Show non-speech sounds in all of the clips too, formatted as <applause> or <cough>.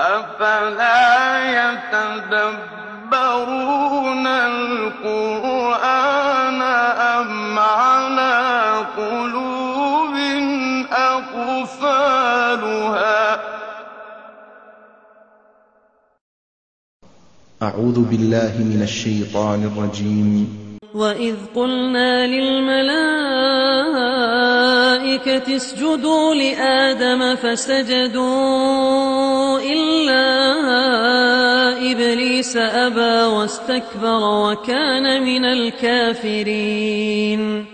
أفلا يتدبرون القرآن أم على قلوب أقفالها أعوذ بالله من الشيطان الرجيم وإذ قلنا للملائكة الملائكة اسجدوا لآدم فسجدوا إلا إبليس أبى واستكبر وكان من الكافرين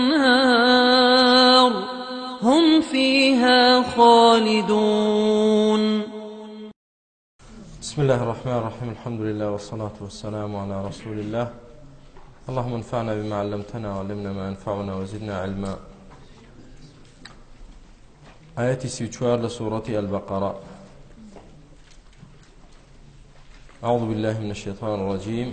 خالدون بسم الله الرحمن الرحيم الحمد لله والصلاة والسلام على رسول الله اللهم انفعنا بما علمتنا وعلمنا ما ينفعنا وزدنا علما آياتي سيتشوار لسورة البقرة أعوذ بالله من الشيطان الرجيم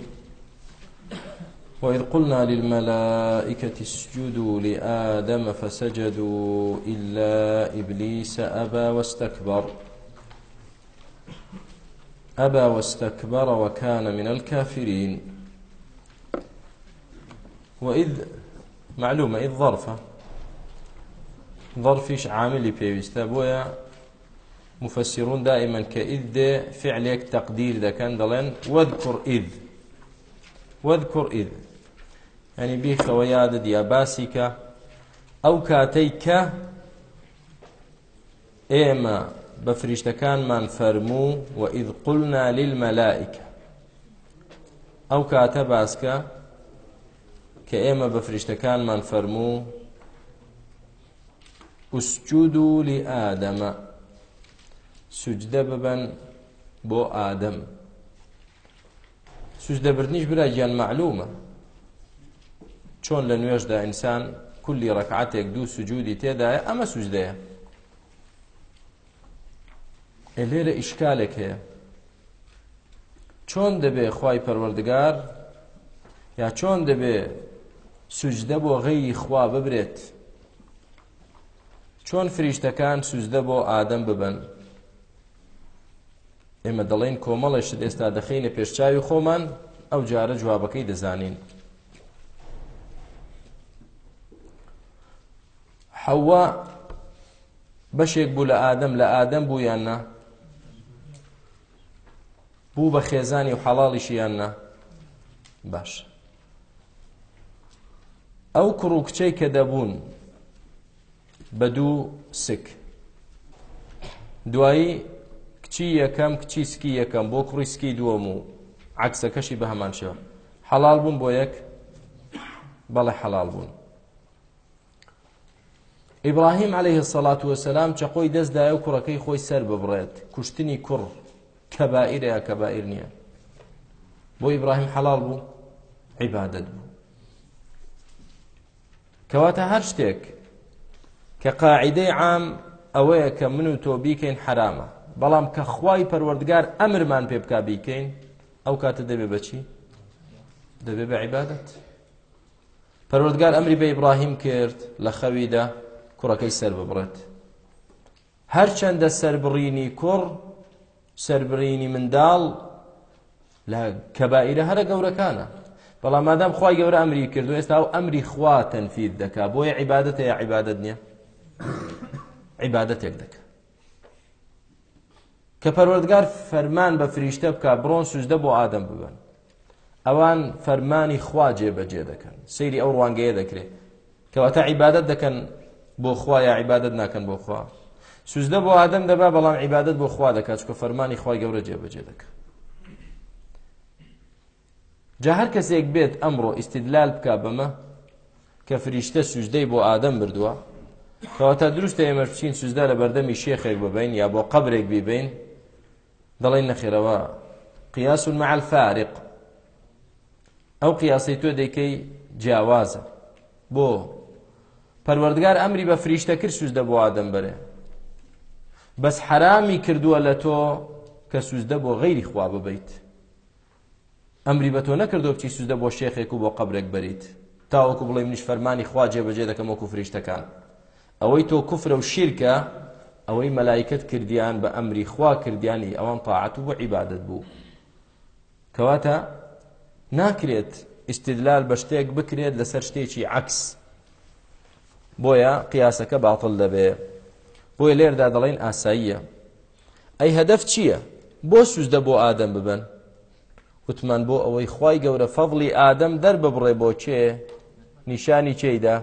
وإذ قلنا للملائكة اسجدوا لآدم فسجدوا إلا إبليس أبى واستكبر أبى واستكبر وكان من الكافرين وإذ معلومة إذ ظرفة ظرفيش عامل بيويستا بويا مفسرون دائما كإذ فعلك تقدير ذا كان دلين واذكر إذ واذكر إذ ئەنی بیخەوە یادە دیا باسی کە ئەو کاتەی کە ئێمە بە فریشتەکانمان فەرموو و ئید قولنا للمەلائکە ئەو کاتە باسکە کە ئێمە بە فریشتەکانمان فەرموو ئوسجودو لی ئادەمە سوجدە ببەن بۆ ئادەم سوجدەبردنیش برا گیان معلومە چۆن لە نوێژدا ئینسان کولی ڕکعاتێک دوو سجودی تێدایە ئەمە سوجدەیە لێرە ئیشکالێک هەیە چۆن دەبێ خی پەروەردگار یا چۆن دەبێ سوجدە بۆ غەیی خوا ببرێت چۆن فریشتەکان سوزدە بۆ ئادەم ببن ئێمە دەڵێن کۆمەڵێشت ئێستا دەخینە پێشچاوی خۆمان ئەو جارە جوابەکەی دەزانین حەوا بەشێک بوو لە ئادەم لە ئادەم بوو یاننا بوو بە خێزانی و حەڵاڵیشی یاننا باش ئەو کوڕ و کچەی کە دەبوون بە دوو سک دوایی کچی یەکەم کچی سکی یەکەم بۆ کوڕی سکی دووەم و عکسەکەشی بە هەمان شەوە حەڵال بوون بۆ یەک بەڵێ حەڵال بوون ئیبراهیم عليه سەڵات وەسەسلام چەقۆی دەستدایە و کوڕەکەی خۆی سەر ببڕێت کوشتنی کوڕ کەبائیرەیە کەبائیر نییە بۆ ئیبراهیم حەڵال بوو عیبادت بوو کەواتە هەر شتێک کە قاعدەی عام ئەوەیە کە من و تۆ بیکەین حرامە بەڵام کە خوای پەروەردگار ئەمرمان پێ بک بیکەین ئەو کاتە دەبێ بەچی دەبێ بە عیبادت پەروەردگار ئەمری بە ئیبراهیم کرد لە خەویدا کوڕەکەی سەر ببڕێت هەرچەندە سربڕینی کوڕ سربڕینی منداڵ لە کەبائرە هەرە گەورەکانە بەڵام مادام خخوای گەورە ئەمری کردو ئێستا و ئەمری خوا تەنفید دەکا بۆیە عیبادەت یا عیبادت نییە عیبادەتێک دەکە کە پەروەردگار فەرمان بە فریشتە بکە بڕۆن سوژدە بۆ ئادەم ببن ئەوان فەرمانی خوا جێبەجێ دەکەن سەیری ئەو ڕوانگەیە دەکرێت کەواتە عیبادەت دەکەن بۆ خوا یا عیبادت ناکەن بۆ خوا سوزدە بۆ ئادەم دەبا بەڵام عیبادت بۆ خوا دەکات چکە فەرمانی خی گەورە جێبەجێ دەکات جا هەر کەسێک بێت ئەمڕۆ ئیسیدلال بکە بەمە کە فریشتە سوزدەی بۆ ئادەم بردووە کەواتە دروستە ئێمە بچین سوزدا لە بەردەمی شێخێک ببین یا بۆ قبرێک بیبین دەڵێن نەخێرەوە قیاس مع الفارق ئەو قیاسی تۆ دەیکەی جیاوازە بۆ پەروەردگار ئەمری بە فریشتە کرد سوز دەبوو ئادەم بەرێ بەس حرامی کردووە لە تۆ کە سوزدە بۆ غەیری خوا ببیت ئەمری بە تۆ نەکردو بچی سوزدە بۆ شێخێک و بۆ قبرێک بریت تاوەکو بڵێ منیش فەرمانی خوا جێبەجێ دەکەم وەکو فریشتەکان ئەوەی تۆ کوفرە و شیرکە ئەوەی مەلایکت کردیان بە ئەمری خوا کردیانی ئەوان تاعات و بۆ عیبادت بوو کەواتە ناکرێت استدلال بە شتێک بکرێت لەسەر شتێکی عکس بۆیە قیاسەکە باڵ دەبێ بۆیە لێردا دەڵێن ئاساییە ئەی هەدەف چییە بۆ سوزدە بۆ ئادەم ببن وتمان بۆ ئەوەی خی گەورە فەضلی ئادەم دەر ببڕێ بۆ چێ نیشانی چێدا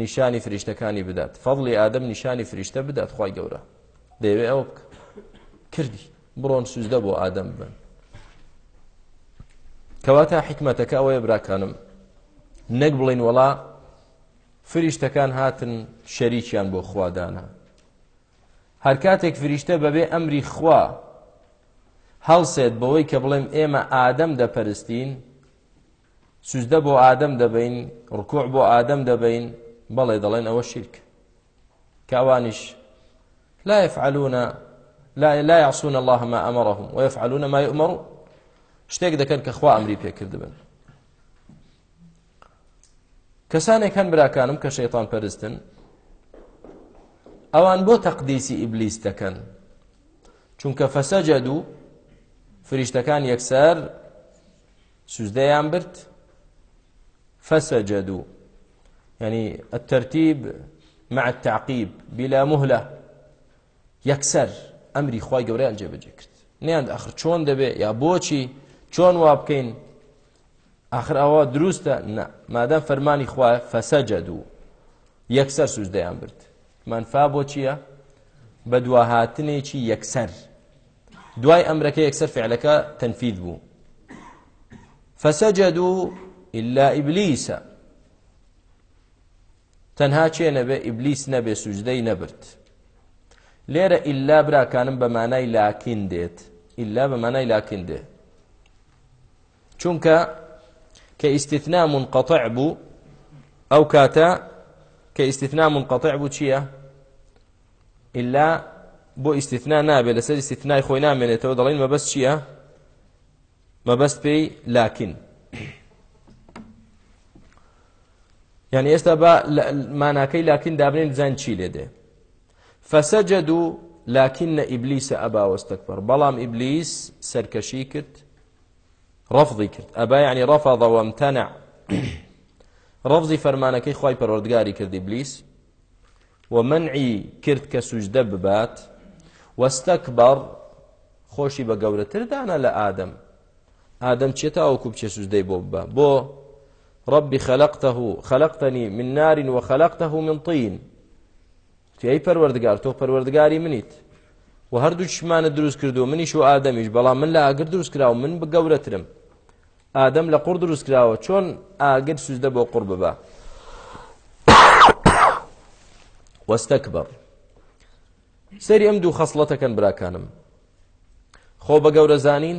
نیشانی فریشتەکانی بدات فەضلی ئادەم نیشانی فریشتە بدات خی گەورە دەیوێ ئەو کردی بڕۆن سوزدە بۆ ئادەم بن کەواتە حکمەتەکە ئەوەیە براکانم نەک بڵین وڵا فریشتەکان هاتن شەریکیان بۆ خوادانە هەر کاتێک فریشتە بەبێ ئەمری خوا هەڵسێت بەوەی کە بڵێم ئێمە ئادەم دەپەرستین سوزدە بۆ ئادەم دەبین ڕکوع بۆ ئادەم دەبین بەڵێ دەڵێن ئەوە شیرک کاوانیش لا يفعلون لا لا يعصون الله ما امرهم ويفعلون ما يؤمرون شتێک دەکەن کە خوا ئەمری پێکرد بن کەسانێک هەن براکانم کە شەیتان پەرستن ئەوان بۆ تەقدیسی ئیبلیس دەکەن چونکە فەسەجە دوو فریشتەکان یەکسەر سوزدەیان برد فەسەجە دوو يعني الترتيب مع التعقيب بلا مهلة يكسر ئەمری خی گەورەیان جێبەجێ کرد نیان ئەخر چۆن دەبێ یا بۆچی چۆن وا بکەین آخر ئەوە دروستە مادەم فەرمانی خوا فەسەجد و یەکسەر سوزدەیان برد منفا بۆ چییە بە دواهاتنێکی یەکسەر دوای ئەمرەکە یەکسەر فعلەکە تەنفید بوو فەسەجد و إلا ئیبلیسە تەنها چێ نەبێ ئیبلیس نەبێ سوجدەی نەبرد لێرە ئللا براکانم بە مانای لاکین دێت ئللا بە مانای لاکین دێ چونکە کە ئیسیتنا منقطع بوو ئەو کاتە کە ئیسیتنا منقطع بوو چییە؟ إلا بۆ ئیسیتنا نابێت لەسەر ئیسیتنای خۆی نامێنێتەوە دەڵین مەبەست چییە؟ مەبەست پێی لاکن. یعنی ئێستا بە ماناکەی لاکن دابنین زان چی لێ دێ. فەسەجد و لاکن نە ئیبلیسە ئەباوەستەکبەر بەڵام ئیبلیس سەرکەشی کرد ڕفضی کرد ئەبا یعنی ڕفەضەوە امتەنع ڕفزی <coughs> فەرمانەکەی خی پەروەردگاری کردی بلیس و منعی کرد کە سوژدە ببات وەستەکبەر خۆشی بە گەورەتردانە لە ئادەم ئادەم چێتە ئەو کوبچێ سوژدەی بۆ ببە بۆ ربي خلقته خلقتني من نار وخلقته من طين تي پروردگار تو پروردگاری منیت و هەردوو چشمانە دروست کردو منیش و ئادەمیش بەڵام من لە ئاگر دروست کرا و من بگەورەترم ئادەم لە قوڕ دروست کراوە چۆن ئاگر سوزدە بۆ قوڕ ببە <coughs> وەستەکبەر سەری ئەم دوو خەسڵەتەکەن براکانم خۆ بە گەورە زانین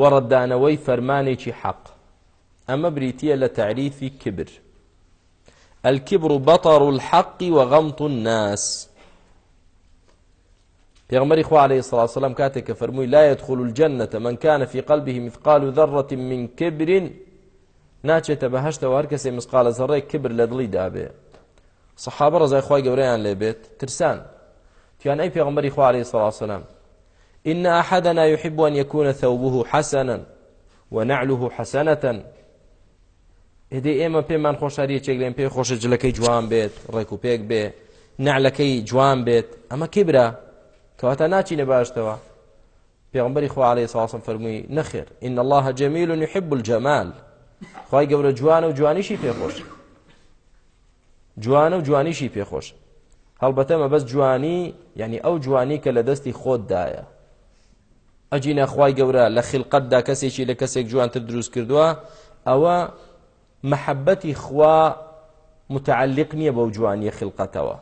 وەڕەددانەوەی فەرمانێکی حەق ئەمە بریتە لە تعریفی کبر الكبر بطر الحق وغمط الناس پێغمەری خوالەی سلاسەلم کاتێک کە فەرمووی لایەت خول الجنەتە من كان في قلبه مثقال ذرة من كبر ناچێتە بە هەشتەوە هەر کەسێ مسقالە زەڕێک کبر لە دڵی دابێ سەحابە ڕزای خی گەورەیان لێ بێت ترسان تویان ئەی پێغمبەری خوارەی سەڵاسەلام إن أحدنا يحب أن يكون ثوبه حسنا ونعله حسنة هدي ئێمە پێمان خۆشاری چێک لێن پێی خۆشە جلەکەی جوان بێت ڕێک و پێک بێ نعلەکەی جوان بێت ئەمە کبرە کەواتە ناچینە باشتەوە پێغمبەری خوا عليه ساسم فەرمووی نەخێر ئین الله جەمیل و نحب الجەمال خی گەورە جوانە و جوانیشی پێخۆش جوانە و جوانیشی پێخۆش هەڵبەتەمە بەس جوانی یعنی ئەو جوانی کە لە دەستی خۆتدایە ئەجینە خی گەورە لە خلقەتدا کەسێکی لە کەسێک جوانتر دروست کردووە ئەوە محەبەتی خوا متعلق نییە بەو جوانی خلقەتەوە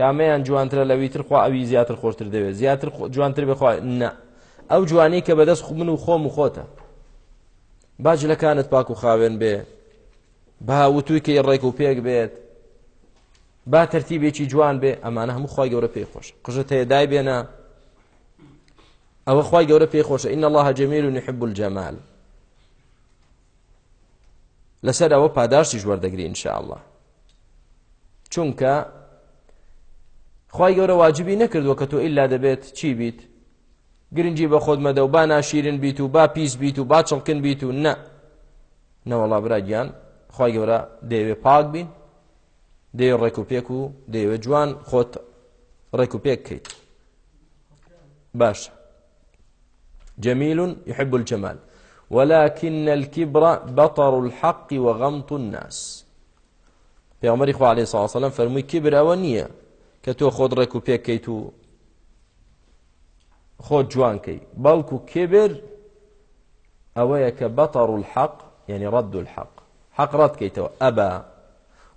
کامەیان جوانترە لەویتر خوا ئەوی زیاتر خۆشتر دەوێت زیاتر جوانتر بخوا نە ئەو جوانی کە بەدەست خو من و خۆم و خۆتە باج لەکانت پاک و خاوێن بێ باوتوی کە ڕێک و پێک بێت با تەرتیبێکی جوان بێ ئەمانە هەموو خی گەورە پێی خۆش قژت هەیە دای بێنە ئەوە خی گەورە پێی خۆشە ئین الله جەمیر و نحب الجەمال لەسەر ئەوە پاداشتی ژوەردەگری انشاءله چونکە خی گەورە واجبی نەکردووە کە تۆ ئللا دەبێت چی بیت گرنگی بە خۆت مەدە و با ناشیرن بیت و با پیس بیت و با چڵکن بیت و نە نەوەڵا براگیان خی گەورە دەیەوێ پاک بین دەیە ڕێک و پێک و دەیەوێ جوان خۆت ڕێک و پێک بکەیت باشە جميل يحب الجمال ولكن الكبر بطر الحق وغمط الناس پیغمبر خو علیه الصلاه والسلام فرمی کبر او نیه کە تۆ خۆت ڕێک و پێکەیت و خۆت جوانکەی بەڵکو کێبێر ئەوەیە کە بەتەڕ الحەق یعنی ڕد الحەق حەق ڕەتکەیتەوە ئەبا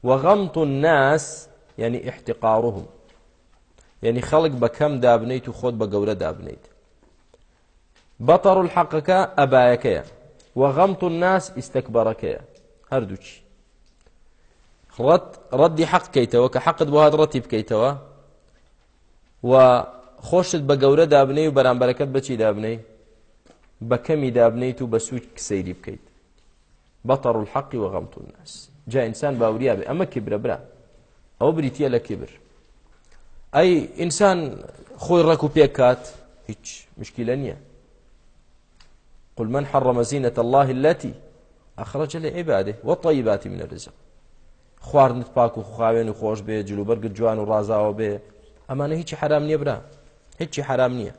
وەغەمت الناس یعنی احتقارهم یعنی خەڵک بە کەم دابنیت و خۆت بە گەورە دابنیت بەتەڕ الحەقەکە ئەبایەکەیە وەغەمت الناس ئیسەکبەرەکەیە هەردووچی ڕەت ڕەدی حەق بکەیتەوە کە حەقت بۆ هات ڕەتی بکەیتەوە و خۆشت بە گەورە دابنەی و بەرامبەرەکەت بەچی دابنەی بە کەمی دابنیت و بە سووت کسەیری بکەیت بەتەڕ الحەقی وەغەمت الناس جا ئینسان باوریا بێ ئەمە کبرە برا ئەوە بریتە لە کبر ئەی ئینسان خۆی ڕەک و پێکات هیچ مشکلە نییە قل من حرم زينة الله التي أخرج لعباده والطيبات من الرزق خواردنت پاک و خواوێن و خۆش بێ جلوبەرگت جوان و ڕازاوە بێ ئەمانە هیچی حرام نییە برا هیچی حرام نییە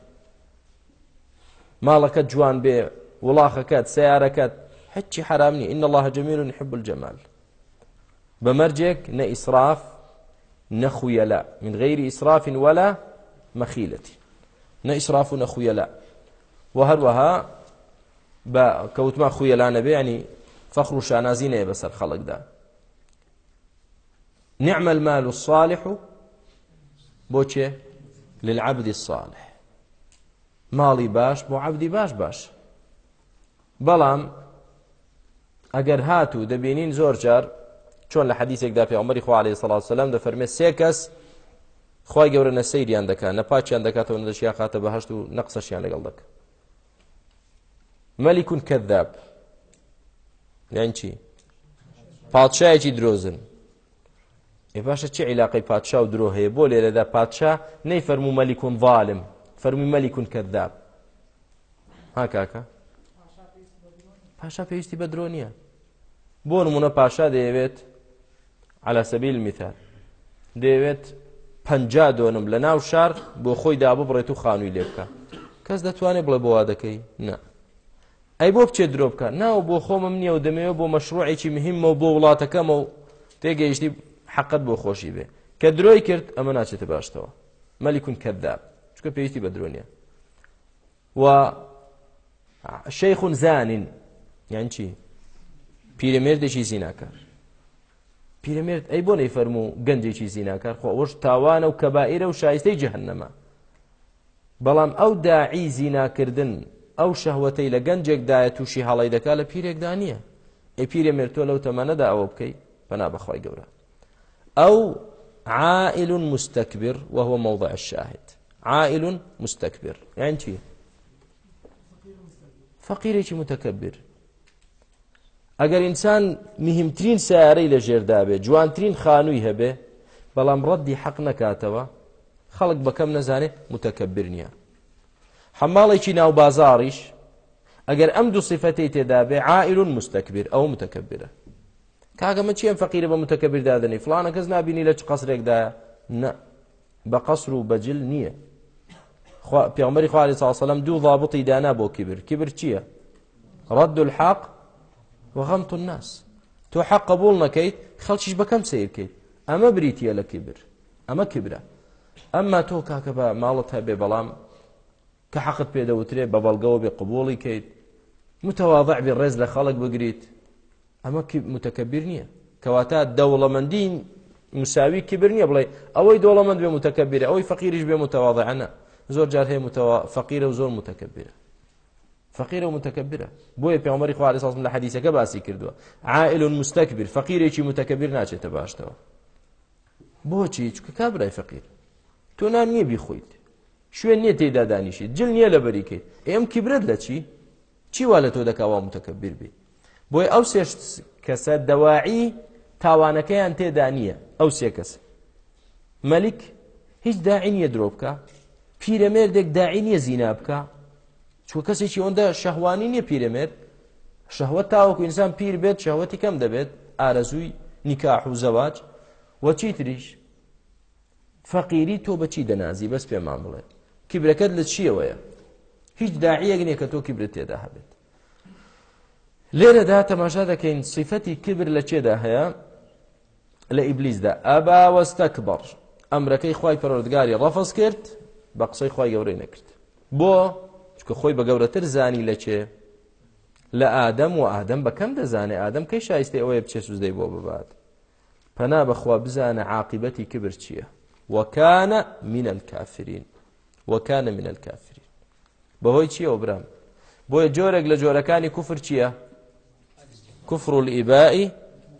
ماڵەکەت جوان بێ وڵاخەکەت سیارەکەت هیچی حرام نیە إن الله جميل يحب الجمال بمرجك نە ئیسراف نەخویەلا من غير إسراف ولا مخيلة نە ئیسراف و نەخویەلا وهروەها بە کەوتما خویەلا نەبێ ینی فەخر و شانازی نەیە بەسەر خەڵکدا نعم المال الصالح بۆچێ للعبد الصالح ماڵی باش بۆ عبدی باش باش بەڵام ئەگەر هات و دەبینین زۆر جار چۆن لە حەدیسێکدا پێغمەری خوا عليه سڵات سلام دەفەرمێ سێ کەس خی گەورە نەسەیریان دەکات نەپاچیان دەکاتەوە نەدەشیا خاتە بەهشت و نەقسەشیان لەگەڵ دەکە مەلیکون کەذاب یان چی پادشایەکی درۆزن ئێ باشە چی عیلاقی پادشا و درۆ هەیە بۆ لێرەدا پادشا نەی فەرمو مەلیکون ظالم فەرمی مەلیکون کەذاب ها کاکە پاشا پێویستی بە درۆ نییە بۆ نمونە پاشا دەیەوێت على سەبیل میثال دەیەوێت پنج دۆنم لە ناو شار بۆ خۆی دابوو بڕێت و خانووی لێ بکە کەس دەتوانێت بڵێ بۆوا دەکەی نه ئەی بۆ بچێت درۆ بکە ناو بۆ خۆمم نییە و دەمەوە بۆ مەشروعێکی مهمە و بۆ وڵاتەکەمە و تێگەیشتی حقت بۆ خۆشی بێ کە درۆی کرد ئەمە ناچێتە باشتەوە مەلیکون کەداب چکە پێویستی بە درۆنیە و شەیخون زانین یان چی پیرەمێردێکی زیناکار پیرەمێرد ئەی بۆ نەی فەرمو و گەنجێکی زیناکار خۆ ئەوش تاوانە و کەبائیرە و شایستەی جەهنەما بەڵام ئەو داعی زیناکردن ئەو شەهوەتەی لە گەنجێکدایە تووشی هەڵی دەکا لە پیرێکدا نییە ئەی پیرەمێرد تۆ لەو تەمەنەدا ئەوە بکەی بەنا بەخوای گەورە أو عائل مستكبر وهو موضع الشاهد عائل مستكبر يعني چی فقيرێکی متەکەبیر ئەگەر ئینسان مهمترین سیارەی لە ژێردابێ جوانترین خانووی هەبێ بەڵام ڕەدی حەق نەکاتەوە خەڵک بەکەم نەزانێت متەکەبیر نییە حەماڵێکی ناو بازاریش ئەگەر ئەم دوو سیفەتی تێدابێ عائل مستەکبیر ئەو متەکەبیرە کاگەمە چیان فەقیرە بە متەکەبیر دادنی فلانە کەس نبینی لە چ قەسرێکدا نە بە قەسر و بەجل نییە پیامەری خواری ساسەلم دوو ضابطی دانا بۆ کیبر کیبر چییە ڕد الحاق وغەمت الناس تۆ حەق قبول نەکەیت خەڵکیش بەکەم سیرکەیت ئەمە بریتە لە کیبر ئەمە کبرە ئەمما تۆ کاکە بە ماڵت هەبێ بەڵام کە حەقت پێدەوترێ بە بەڵگەەوە بێ قبوڵی کەیت متەواضع بێ ڕێز لە خەڵک بگریت ئەمە متەکەبیر نییە کەواتە دەوڵەمەندین مساوی کبر نییە بڵێ ئەوەی دەوڵەمەند بێ متەکەبیرە ئەوەی فەقیریش بێ متەواضعەنە زۆر جار هەیە فەقیرە و زۆر متەکەبیرە فەقیرە و متەکەبیرە بۆیە پێمەری خوارد ساڵ لە حەدیسەکە باسی کردووە عائل و مستەکبیر فەقیرێکی متەکەبیر ناچێتە باشتەوە بۆچی چکە کابرای فەقیر تۆ نان نییە بیخۆیت شوێن نییە تێدا دانیشیت جل نییە لە بەریکەیت ئێم کیبرت لە چی چی وا لە تۆ دەکاوا متەکەبیر بێت بۆی ئەو سێش کەسە دەواعی تاوانەکەیان تێدا نییە ئەو سێ کەس مەلیک هیچ داعینیە درۆ بکە پیرەمێردێک داعینیە زینا بکە چوو کەسێکی ئەوەندە شەهوانی نییە پیرەمێرد شەهوەت تاوەکو ئینسان پیر بێت شەهوەتی کەم دەبێت ئارەزووی نیکاح و زەواج وە چی تریش فەقیری تۆ بەچی دەنازی بەس پێمان بڵێ کیبرەکەت لە چیەوەیە هیچ داعیەک نییە کە تۆ کیبرێت تێدا هەبێت لێرەدا تەماشا دەکەین سیفەتی کبر لە چێدا هەیە لە ئیبلیسدا ئەبا وەستەک بەڕ ئەمرەکەی خی پەرۆردگاری ڕەفەس کرد بە قسەی خی گەورەی نەکرد بۆ چکە خۆی بە گەورەتر زانی لە چێ لە ئادەم و ئادەم بەکەم دەزانێ ئادەم کەی شایستی ئەوەیە بچێ سوزدەی بۆ ببات پەنا بەخوا بزانە عاقبەتی کبر چییە وەکانە منە کافرین وەکانە منە کافرین بەهۆی چییە برام بۆیە جۆرێک لە جۆرەکانی کوفر چییە كفر الإباء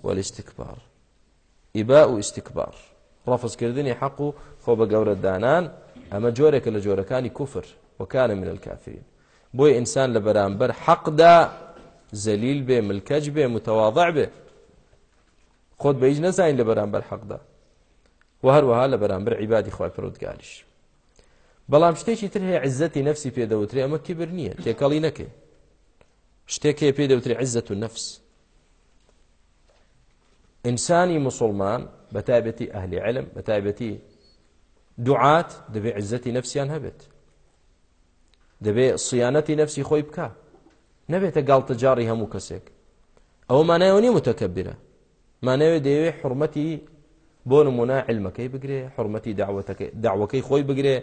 والاستكبار إباء واستكبار رفض كردني حقه خو بقور الدانان أما جورك لجوركاني كفر وكان من الكافرين بوي إنسان لبرانبر حق دا زليل به ملكج به متواضع به خود بيج نزاين لبرانبر حق دا وهروها لبرانبر عبادي خواهي پرودگارش بەڵام شتێکی تر هەیە عزەتی نفسی پێدەوتری ئەمە کیبر نییە تێکەڵی نەکەی شتێک هەیە پێدەوتری عزەت و نفس ئینسانی مسلمان بە تایبەتی ئەهلی علم بە تایبەتی دوعات دەبێ عزەتی نفسیان هەبێت دەبێ سیانەتی نفسی خۆی بکە نەبێتە گاڵتە جاری هەموو کەسێک ئەوە مانایەوە نی متەکەبیرە مانەوێت دەیەوێت حرمەتی بۆ نمونا علمەکەی بگرێ حرمەتی داوەکەی خۆی بگرێ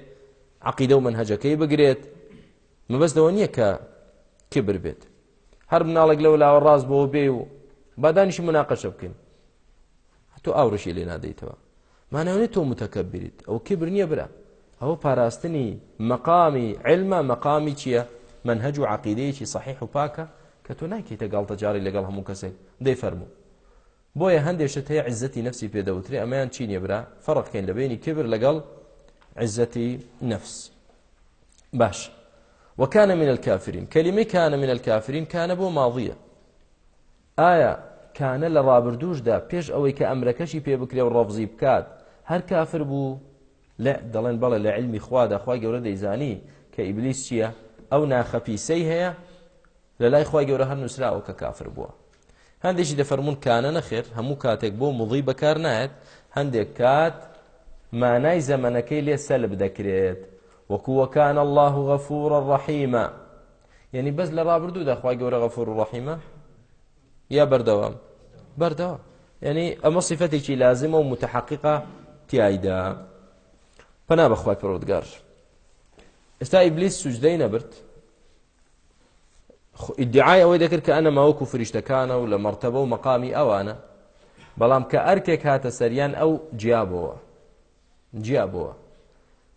عقیدە و منهجەکەی بگرێت مەبەستەوە نییە کە کبر بێت هەر مناڵێک لەو لاوە ڕاست بۆ بێ و بادانیشی مناقەشە بکەین تۆ ئاوڕشی لێ نادەیتەوە مانەوێت تۆ متەکەبیریت ئەو کبر نییە برا ئەوە پاراستنی مەقامی علمە مەقامی چییە منهج و عقیدەیەکی صحیح و پاکە کە تۆ ناکەیتە گاڵتە جاری لەگەڵ هەموو کەسێک دەی فەرموو بۆیە هەندێشت هەیە عزەتی نفسی پێدەوتری ئەمەیان چی نێبرا فەڕقکەین لە بینی کبر لەگەڵ عزەتی نفس باش وكان من الكافرين كلمة كان من الكافرين كان بو ماضية آية کانە لە ڕابردوشدا پێش ئەوەی کە ئەمرەکەشی پێ بکرێ و ڕەفزی بکات هەر کافر بوو لە دەڵێن بەڵە لە علمی خوادا خی گەورە دەیزانی کە ئیبلیس چییە ئەو ناخەپیسەی هەیە لە لای خی گەورە هەر نووسراوە کە کافر بووە هەندێکی دەفەرمونون کانە نەخێر هەموو کاتێک بۆ مڵی بەکار نایەت هەندێک کات مانای زەمەنەکەی لێ سەلب دەکرێت وەکووەکان الله غەفورە ڕەحیمە یعنی بەس لە ڕابردوو داخوای گەورە غەفور و ڕەحیمە یا بەردەوام بەردەوام یعنی ئەمە صفتێکی لازمە و متحققە تایدا پەنا بەخوای پرۆودگار ئێستا ئیبلیس سوجدەی نەبرد ئیدعای ئەوەی دەکرد کە ئەنە ماوەکو فریشتەکانە و لە مەرتەبە و مەقامی ئەوانە بەڵام کە ئەرکێک هاتە سەریان ئەو جیابەوە جیابەوە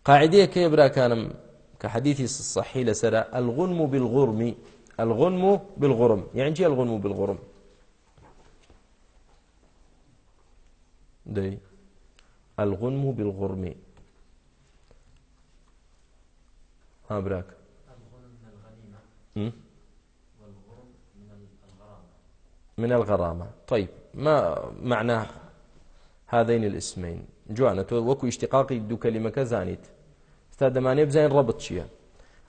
قاعدەیە کێ براکانم کە حەدیثی صحی لەسرە ئەلغنم بالغرمی الغنم بالغرم يعني جي الغنم بالغرم دەی ئەلغونم و بالغڕمی ها براک من الغرامة طيب ما معنى هذين الاسمين جوانە تۆ وەکو اشتقاقی دوو کەلیمەکە زانیت ستا دەمانێ بزانین ڕەبت چییە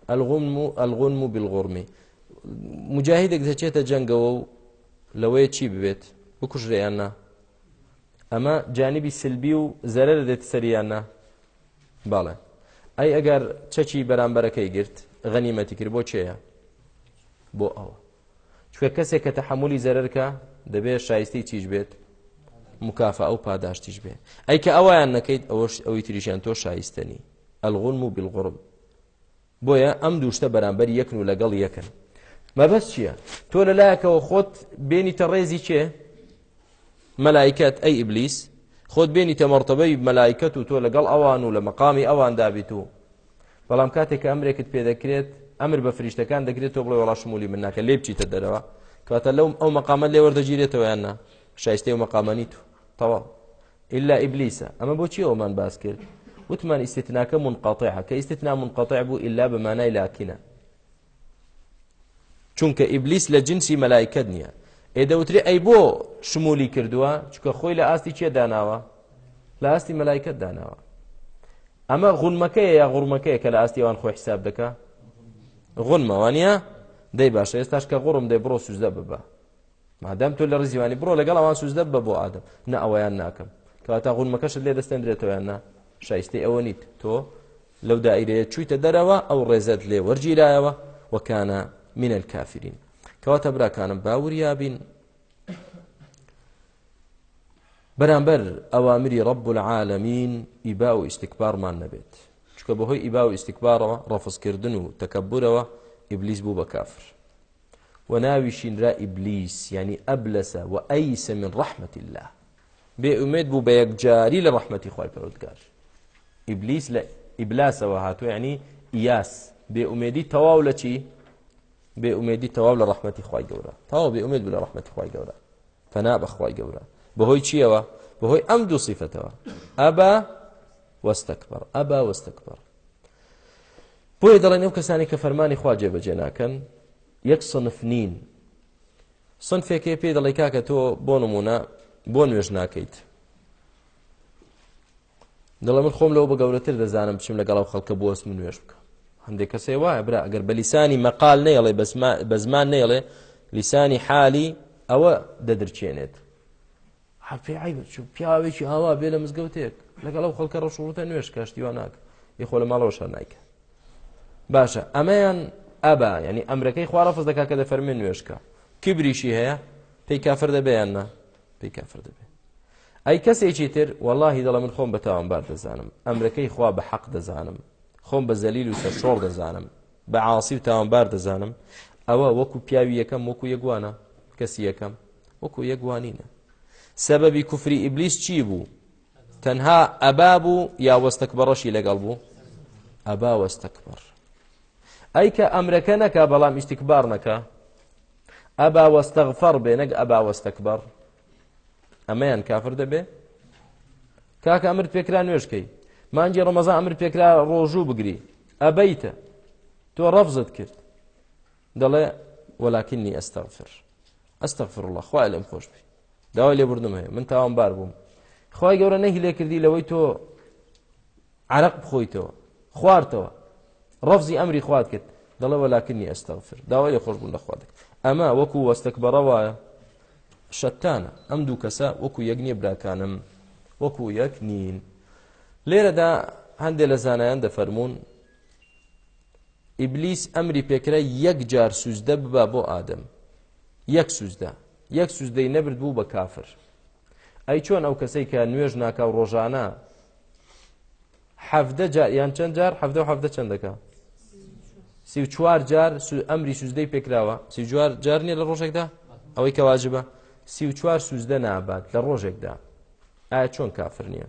ئەلغم و ئەلغونم و بالغڕمی مجاهدێک دەچێتە جەنگەوە و لەوەیە چی ببێت بکوژڕیاننا ئەمە جانبی سلبی و زەرە دەدێت سەریانە باڵێ ئەی ئەگەر چەچی بەرامبەرەکەی گرت غەنیمەتی کرد بۆ چێە بۆ ئەوە چکە کەسێک کە تەحملی زەرەرکە دەبێت شایستی چیش بێت مکافە ئەو پاداشتیش بێ ئەی کە ئەویان نەکەیت ئەوەش ئەوی تریشیان تۆ شایستنی ئەلغون و بالغڕم بۆیە ئەم دووشتە بەرامبەر یەکن و لەگەڵ یەکن مەبەست چییە؟ تۆ لەلایەکەوە خۆت بێنیتە ڕێزی چێ؟ مەلایکەت ئەی ئیبلیس خۆت بێنی تەمەڕتەبەی مەلایکەت و تۆ لەگەڵ ئەوان و لە مەقامی ئەوان دابیت و بەڵام کاتێک ئەمرێکت پێدەکرێت ئەمر بە فریشتەکان دەگرێت تۆ بڵێ وڵاش مولی من ناکە لێ بچیتە دەرەوە کاتە لەو ئەو مەقامە لێ وەردەگیرێتەوەیاننا شایستی و مەقامەنی تو تەواو إلا ئیبلیسە ئەمە بۆچی ئەومان باس کرد وتمان ئیسیتناکە منقاطعە کە ئیسیتنا منقاطع بوو إلا بەمانای لاکینە چونکە ئیبلیس لە جنسی مەلایکەت نییە ئێدەوتری ئەی بۆ شمولی کردووە چکە خۆی لە ئاستی چێ داناوە لە ئاستی مەلایکت داناوە ئەمە غونمەکەی یا غڕمەکەی کە لە ئاستیوان خۆی حساب دکا غونمەوانە دەی باشە ئێستاش کە غڕم دەی بڕۆ سوزدە ببە مادەم تۆ لە ڕزیوانی بڕۆ لەگەڵ ئەوان سوزدە بە بۆ ئادەم نە ئەوەیان ناکەم کەواتە غونمەکەشت لێ دەستێنرێتەوەیان نا شایستی ئەوە نیت تۆ لەو دائیرەیە چوویتە دەرەوە ئەو ڕێزت لێ وەرگیرایەوە وەکانە منە کافرین کەواتە براکانم باوریابین بەرامبەر ئەوامری ڕب العالمین ئیبا و ئیسیکبارمان نەبێت چکە بەهۆی ئیبا و ئیسیکبارەوە ڕەفسکردن و تەکەبورەوە ئیبلیس بوو بە کافر و ناویشینرا ئیبلیس ینی ئەبلەسە و ئەیسە من ڕحمەتی الله بێئومێت بوو بە یەکجاری لە ڕحمەتی خۆی پەرودگار ئیبلیس لە ئیبلاسەوە هاتوو ینی ئیاس بێئومێدی تەواو لە چی بێ ئومێدی تەواو لە ڕحمەتی خی گەورە تاوا بێ ئومێد لە ڕحمەتی خی گەورە فەنا بەخوای گەورە بەهۆی چیەوە بەهۆی ئەم دوو سیفەتەوە ئەبا وەستەکبەر ئەبا وەستەکبەر بۆیە دەڵێن ئەو کەسانی کە فەرمانی خوا جێبەجێ ناکەن یەک سنف نین سنفێکی پێ دەڵی کاکە تۆ بۆ نمونە بۆ نوێژ ناکەیت دەڵێ من خۆم لەوە بە گەورەتر دەزانم بچم لەگەڵ خەڵکە بۆ ئەسم نوێش بکە هەندێک کەسێ وایە برا ئەگەر بە لیسانی مەقال نەیەڵێ بە زمان نەیەڵێ لیسانی حالی ئەوە دەدرچێنێت حفی عیب پیاوێکی هاوا بێ لە مزگەوتێک لەگەڵ ئەو خەڵکە ڕەشوتە نوێش کەشتیوان ناکە یخۆ لە ماڵەوەشە نایکە باشە ئەمەیان ئەبا ینی ئەمرەکەی خوارەفز دەکا کە دەفەرمێ نوێشکە کیبریشی هەیە پێی کافر دەبیاننا پێی کافر دەبێ ئەی کەسێکی تر واللهی دەڵە من خۆم بەتاوان بار دەزانم ئەمرەکەی خوا بە حەق دەزانم خۆم بە زەلیل و سەرشۆڵ دەزانم بە عاسی و تاوانبار دەزانم ئەوە وەکو پیاوی یەکەم وەکو یەکوانە کەسی یەکەم وەکو یەکوانینە سەبەبی کوفری ئیبلیس چی بوو تەنها ئەبا بوو یا وەستەکبەڕەشی لەگەڵ بوو ئەبا وەستەکبەر ئەی کە ئەمرەکە نەکە بەڵام ئیشتکبار نەکە ئەبا وەستەغفەر بێ نەک ئەبا وەستەکبەر ئەمەیان کافر دەبێ کاکە ئەمر پێکرا نوێشکەی مانجی ڕمەزان ئەمر پێکرا ڕۆژوو بگری ئەبەیتە تۆ ڕەفزت کرد دەڵێ وەلاکننی ئەستەغفر ئەستەغفر الله خخوای لەم خۆش بی داوای لێ بردمەیە من تاوان بار بووم خی گەورە نەهی لێ کردی لەوەی تۆ عرق بخۆیتەوە خواردەوە ڕفزی ئەمری خوارد کرد دەڵێ وەلاکننی ئەستەغفر داوای لێ خۆش بوون لە خوادک ئەمە وەکو وەستەک بەڕەوایە شەتانە ئەم دوو کەسە وەکو یەک نیە براکانم وەکو یەک نین لێرەدا هەندێک لە زانایان دەفەرمونون ئیبلیس ئەمری پێکرە یەک جار سوزدە ببا بۆ ئادەم یەک سوزدا یەک سوزدەی نەبرد بوو بە کافر ئەی چۆن ئەو کەسەی کە نوێژ ناکە و ڕۆژانە حەفدە جار یان چەند جار حەفدە و حەفدە چەندەکە سی چوار جار ئەمری سوزدەی پێکراوە سی جوار جار نیە لە ڕۆژێکدا ئەوەی کەواژبە سی و چوار سوزدە نابات لە ڕۆژێکدا ئایا چۆن کافر نییە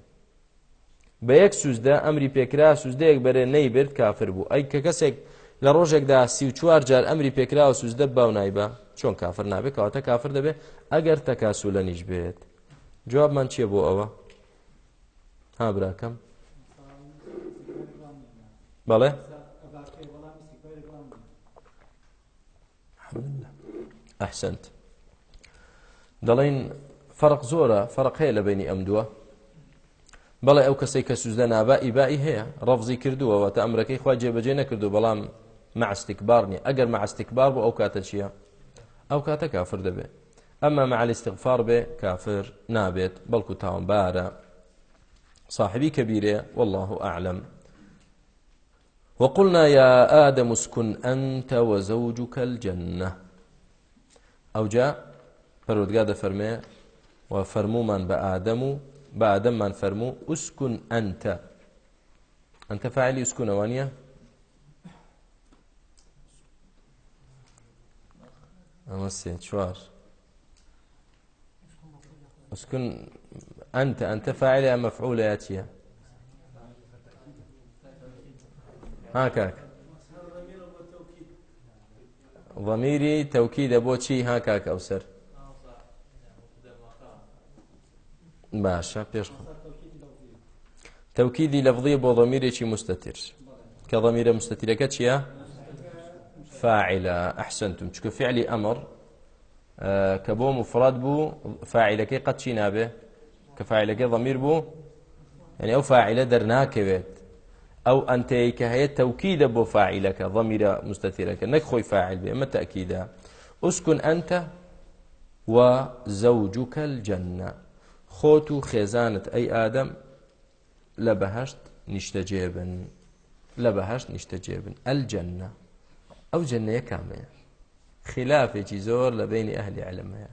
بە یەک سوزدە ئەمری پێکرا سوزدەیەک بەرێ نەیبرد کافر بوو ئەی کە کەسێک لە ڕۆژێکدا سی و چوار جار ئەمری پێکرا و سوزدە باونای بە چۆن کافر نابێت کەواتە کافر دەبێت ئەگەر تەکاسو لە نیش بێت جوابمان چییە بۆ ئەوە ها براکەم بەڵێ ئەحسنت دەڵین فەرق زۆرە فەرق هەیە لە بینی ئەم دووە بەڵێ ئەو کەسەی کە سوزدە نابا ئیبایی هەیە ڕەفزی کردووەوە تا ئەمرەکەی خوا جێبەجێ نەکردو بەڵام معستیکبار نیە ئەگەر معستیکبار بۆ ئەو کاتە چییە؟ ئەو کاتە کافر دەبێت ئەمە مەعلیستغفار بێ کافر نابێت بەڵکو تاوانبارە صاحبی کەبیرێ والله أعلم وقلنا يا آدم اسكن أنت وزوجك الجنة أو جاء فرودقاد فرمي وفرموما بآدم بە ئادەممان فەرموو ئوسکون ئەنتە ئەنتە فعلی ئوسکونەوە نیە ئەمە سێ چوار اسكن أنت أنت فاعل يا مفعول ياتيا هكاك ضميري توكيد أبو تشي هكاك أوسر باشە پێش تەوکیدی لە بڵیە بۆ ضەمیرێکی مستەتر کە ضەمیرە مستەتیرەکە چییە؟ فاعلە ئەحسنتم چکە فعلی ئەمر کە بۆ مفراد بوو فاعلەکەی قەت چی نابێ کە فاعلەکەی ضەمیر بوو یعنی ئەو فاعلە دەرناکەوێت ئەو ئەنتەیە کە هەیە تەوکیدە بۆ فاعلەکە ضەمیرە مستەتیرەکە نەک خۆی فاعل بێ ئەمە تەکیدا ئوسکن ئەنتە وزەوجوکە الجەنە خۆت و خێزانت ئەی ئادەم لە بەهشت نیشتەجێبن لە بەهشت نیشتەجێبن ئەلجەنە ئەو جەنەیە کامەیە خلافێکی زۆر لە بینی ئەهلی علمەیە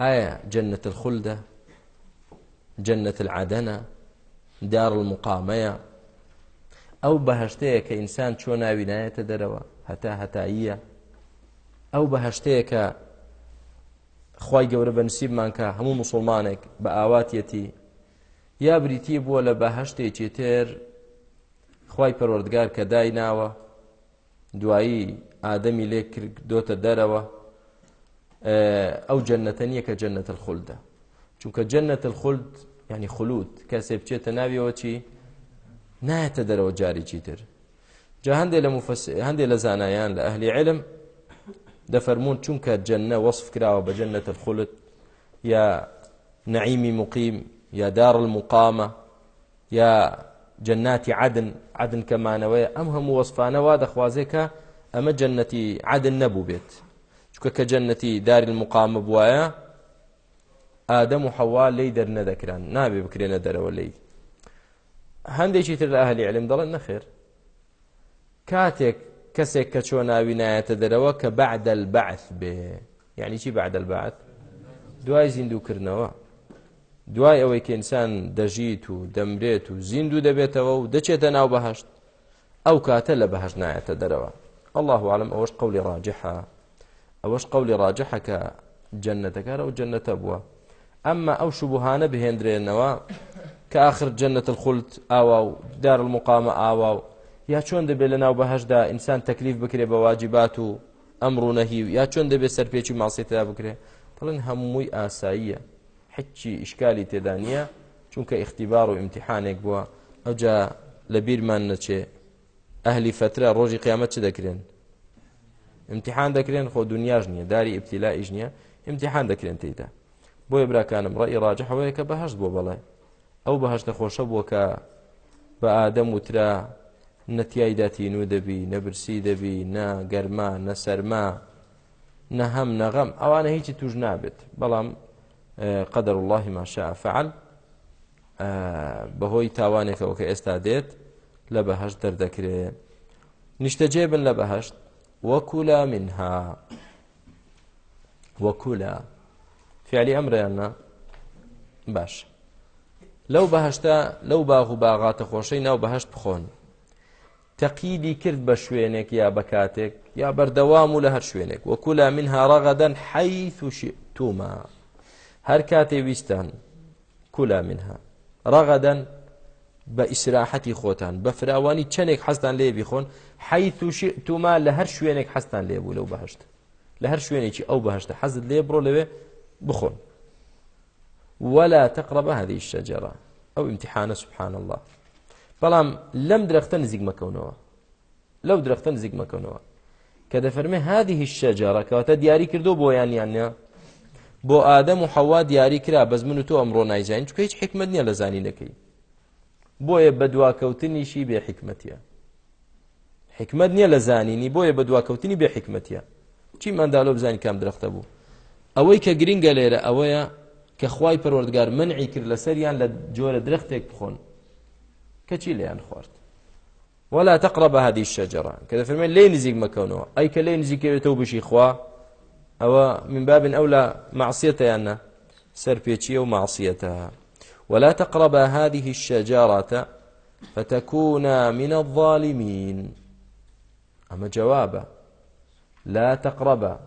ئایا جەنەت الخولدە جەنەت العادەنە دار المقامەیە ئەو بەهشتەیە کە ئینسان چۆ ناوینایەتە دەرەوە هەتا هەتاییە ئەو بەهشتەیە کە خی گەورە بە نسیبمان کە هەموو مسلمانێک بە ئاواتەتی یا بریتی بووە لە بەهشتێکی تێر خی پەرۆردگار کە دای ناوە دوایی ئادەمی لێ دۆتە دەرەوە ئەو جەنەتە نییە کە جەنەتە خولدە چونکە جەنەتە خولد ینی خولود کەسێ بچێتە ناویەوە چی نایەتە دەرەوە جارێکی تر جا هەندێک لە هەندێک لە زانایان لە ئەهلی علم دەفەرمونون چونکە جەنە وەصف کراوە بە جەنە الخلت یا نعیمی مقیم یا دار المقامە یا جەناتی عدن عدن کەمانەوەی ئەم هەموو وەصفانە وا دەخوازێکە ئەمە جەنەتی عدن نەبوو بێت چکە کە جەنەتی داری المقامە بواە ئادەم و حەوا لی دەرنەدەکران نابێ بکرێنە دەرەوە لی هەندێکی تر لە ئەهلی علم دەڵێن نەخێر کاتێک کەسێک کە چۆ ناوینایەتە دەرەوە کە بەعدە البعث بێ یعنی چی بەعدە البعث دوای زیندوکردنەوە دوای ئەوەی کەئسان دەژیت و دەمرێت و زیندو دەبێتەوە و دەچێتە ناو بەهشت ئەو کاتە لە بەهشت نایەتە دەرەوە الله عالم ئەوەش قولی ڕاجحە ئەوەش قولی ڕاجحەکە جەنەتەکار و جەنەتە بووە ئەمما ئەو شوبهانە بهێندرێنەوە کە آخر جەنەت الخلت ئاوا و دار المقامە ئاوا و یا چۆن دەبێت لە ناو بەهشدا ئینسان تەکلیف بکرێ بە واجبات و ئەمڕوو نەهی و یا چۆن دەبێت سەرپێکی ماسیێتدا بکرێ دڵن هەمووی ئاساییە حچی ئیشکالی تێدا نییە چونکە اختیبار و امتحانێک بووە ئەوجا لە بیرمان نەچێ ئەهلی فترە ڕۆژی قیامەت چ دەکرێن امتحان دەکرێن خۆ دنیاش نییە داری ئبتیلائیش نییە امتحان دەکرێن تێدا بۆیە براکانم ڕێی ڕاجحەوەیە کە بەهشت بۆ بەڵێ ئەو بەهشتە خۆشە بووە کە بە ئادەم وترا نەتیایداتین و دەبی نەبرسی دەبی نە گەرما نەسەرما نە هەم نەغەم ئەوانە هیچی توش نابێت بەڵام قەدر الله ماشاء فعل بەهۆی تاوانێکەوە کە ئێستا دێت لە بەهشت دەردەکرێت نیشتەجێ بن لە بەهشت وەکولا منها وەکولا فعلی ئەمرەیاننا باش لەو بەهشتا لەو باغ و باغاتە خۆشەی ناو بەهشت بخۆن تەقیدی کرد بە شوێنێک یا بە کاتێک یا بەردەوام و لە هەر شوێنێک وەکولا من هاڕەغەدەن حەیث و تومە هەر کاتێ ویستان کولا منها ڕەغەدەن بە ئیسراحەتی خۆتان بە فراوانی چەندێک حەستان لێ بیخۆن حەیث و تومە لە هەر شوێنێک حەستان لێبوو لەو بەهشت لە هەر شوێنێکی ئەو بەهشتە حەزت لێ بڕۆ لەوێ بخۆن ولا تقرب هذه الشجرة أو امتحان سبحان الله بەڵام لەم درەختە نزیک مەکەونەوە لەو درەختە نزیک مەکەونەوە کە دەفەرمێ هادی هیچ شەجارەکەواتە دیاری کردو بۆ یانیانە بۆ ئادەم و حەوا دیاری کرا بەز من و تۆ ئەمڕۆ نایزانین چکە هیچ حکمت نییە لە زانینەکەی بۆیە بە دواکەوتنیشی بێ حکمەتە حکمت نییە لە زانینی بۆیە بە دواکەوتنی بێ حکمەتە چی منداالۆ بزانین کام درەختە بوو ئەوەی کە گرینگە لێرە ئەوەیە کە خوای پەروەردگار منعی کرد لەسەریان لە جۆرە درەختێک بخۆن کەچی لەیان خوارد ولا تقرب هذه الشجرة كذا فرمي لي نزيق مكونه أي كلي نزيق يتو بشي خوا أو من باب أولى معصيته أن سر بيتشي ومعصيتها ولا تقرب هذه الشجرة فتكون من الظالمين أما جواب لا تقرب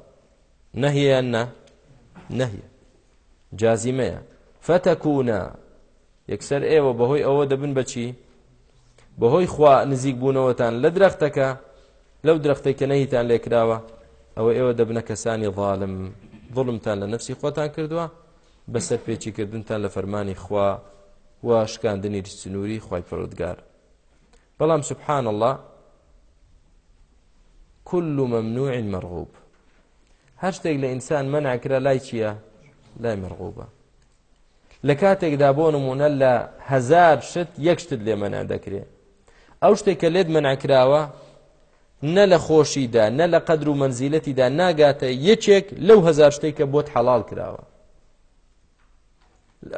نهي أن نهي جازمية فتكون يكسر إيه وبهوي أو دبن بشي بەهۆی خوا نزیک بوونەوەتان لە درەختەکە لەو درەختەی کە نەهیتان لێکراوە ئەوە ئێوە دەبنە کەسانی ظالم ظڵمتان لە نفسی خۆتان کردووە بەسەر پێچی کردنتان لە فەرمانی خوا و شکاندنی سنووری خی پرودگار بەڵام سبحان الله كل ممنوع مرغوب هەر شتێک لە ئینسان منعکرا لای چییە لای مرغوبە لە کاتێکدا بۆ نمونە لە هزار شت یەک شت لێمەنا دەکرێت ئەو شتێکە لێت منعکراوە نە لە خۆشیدا نە لە قەدر و منزیلەتیدا ناگاتە یەکێک لەو هزار شتێک کە بۆت حەڵال کراوە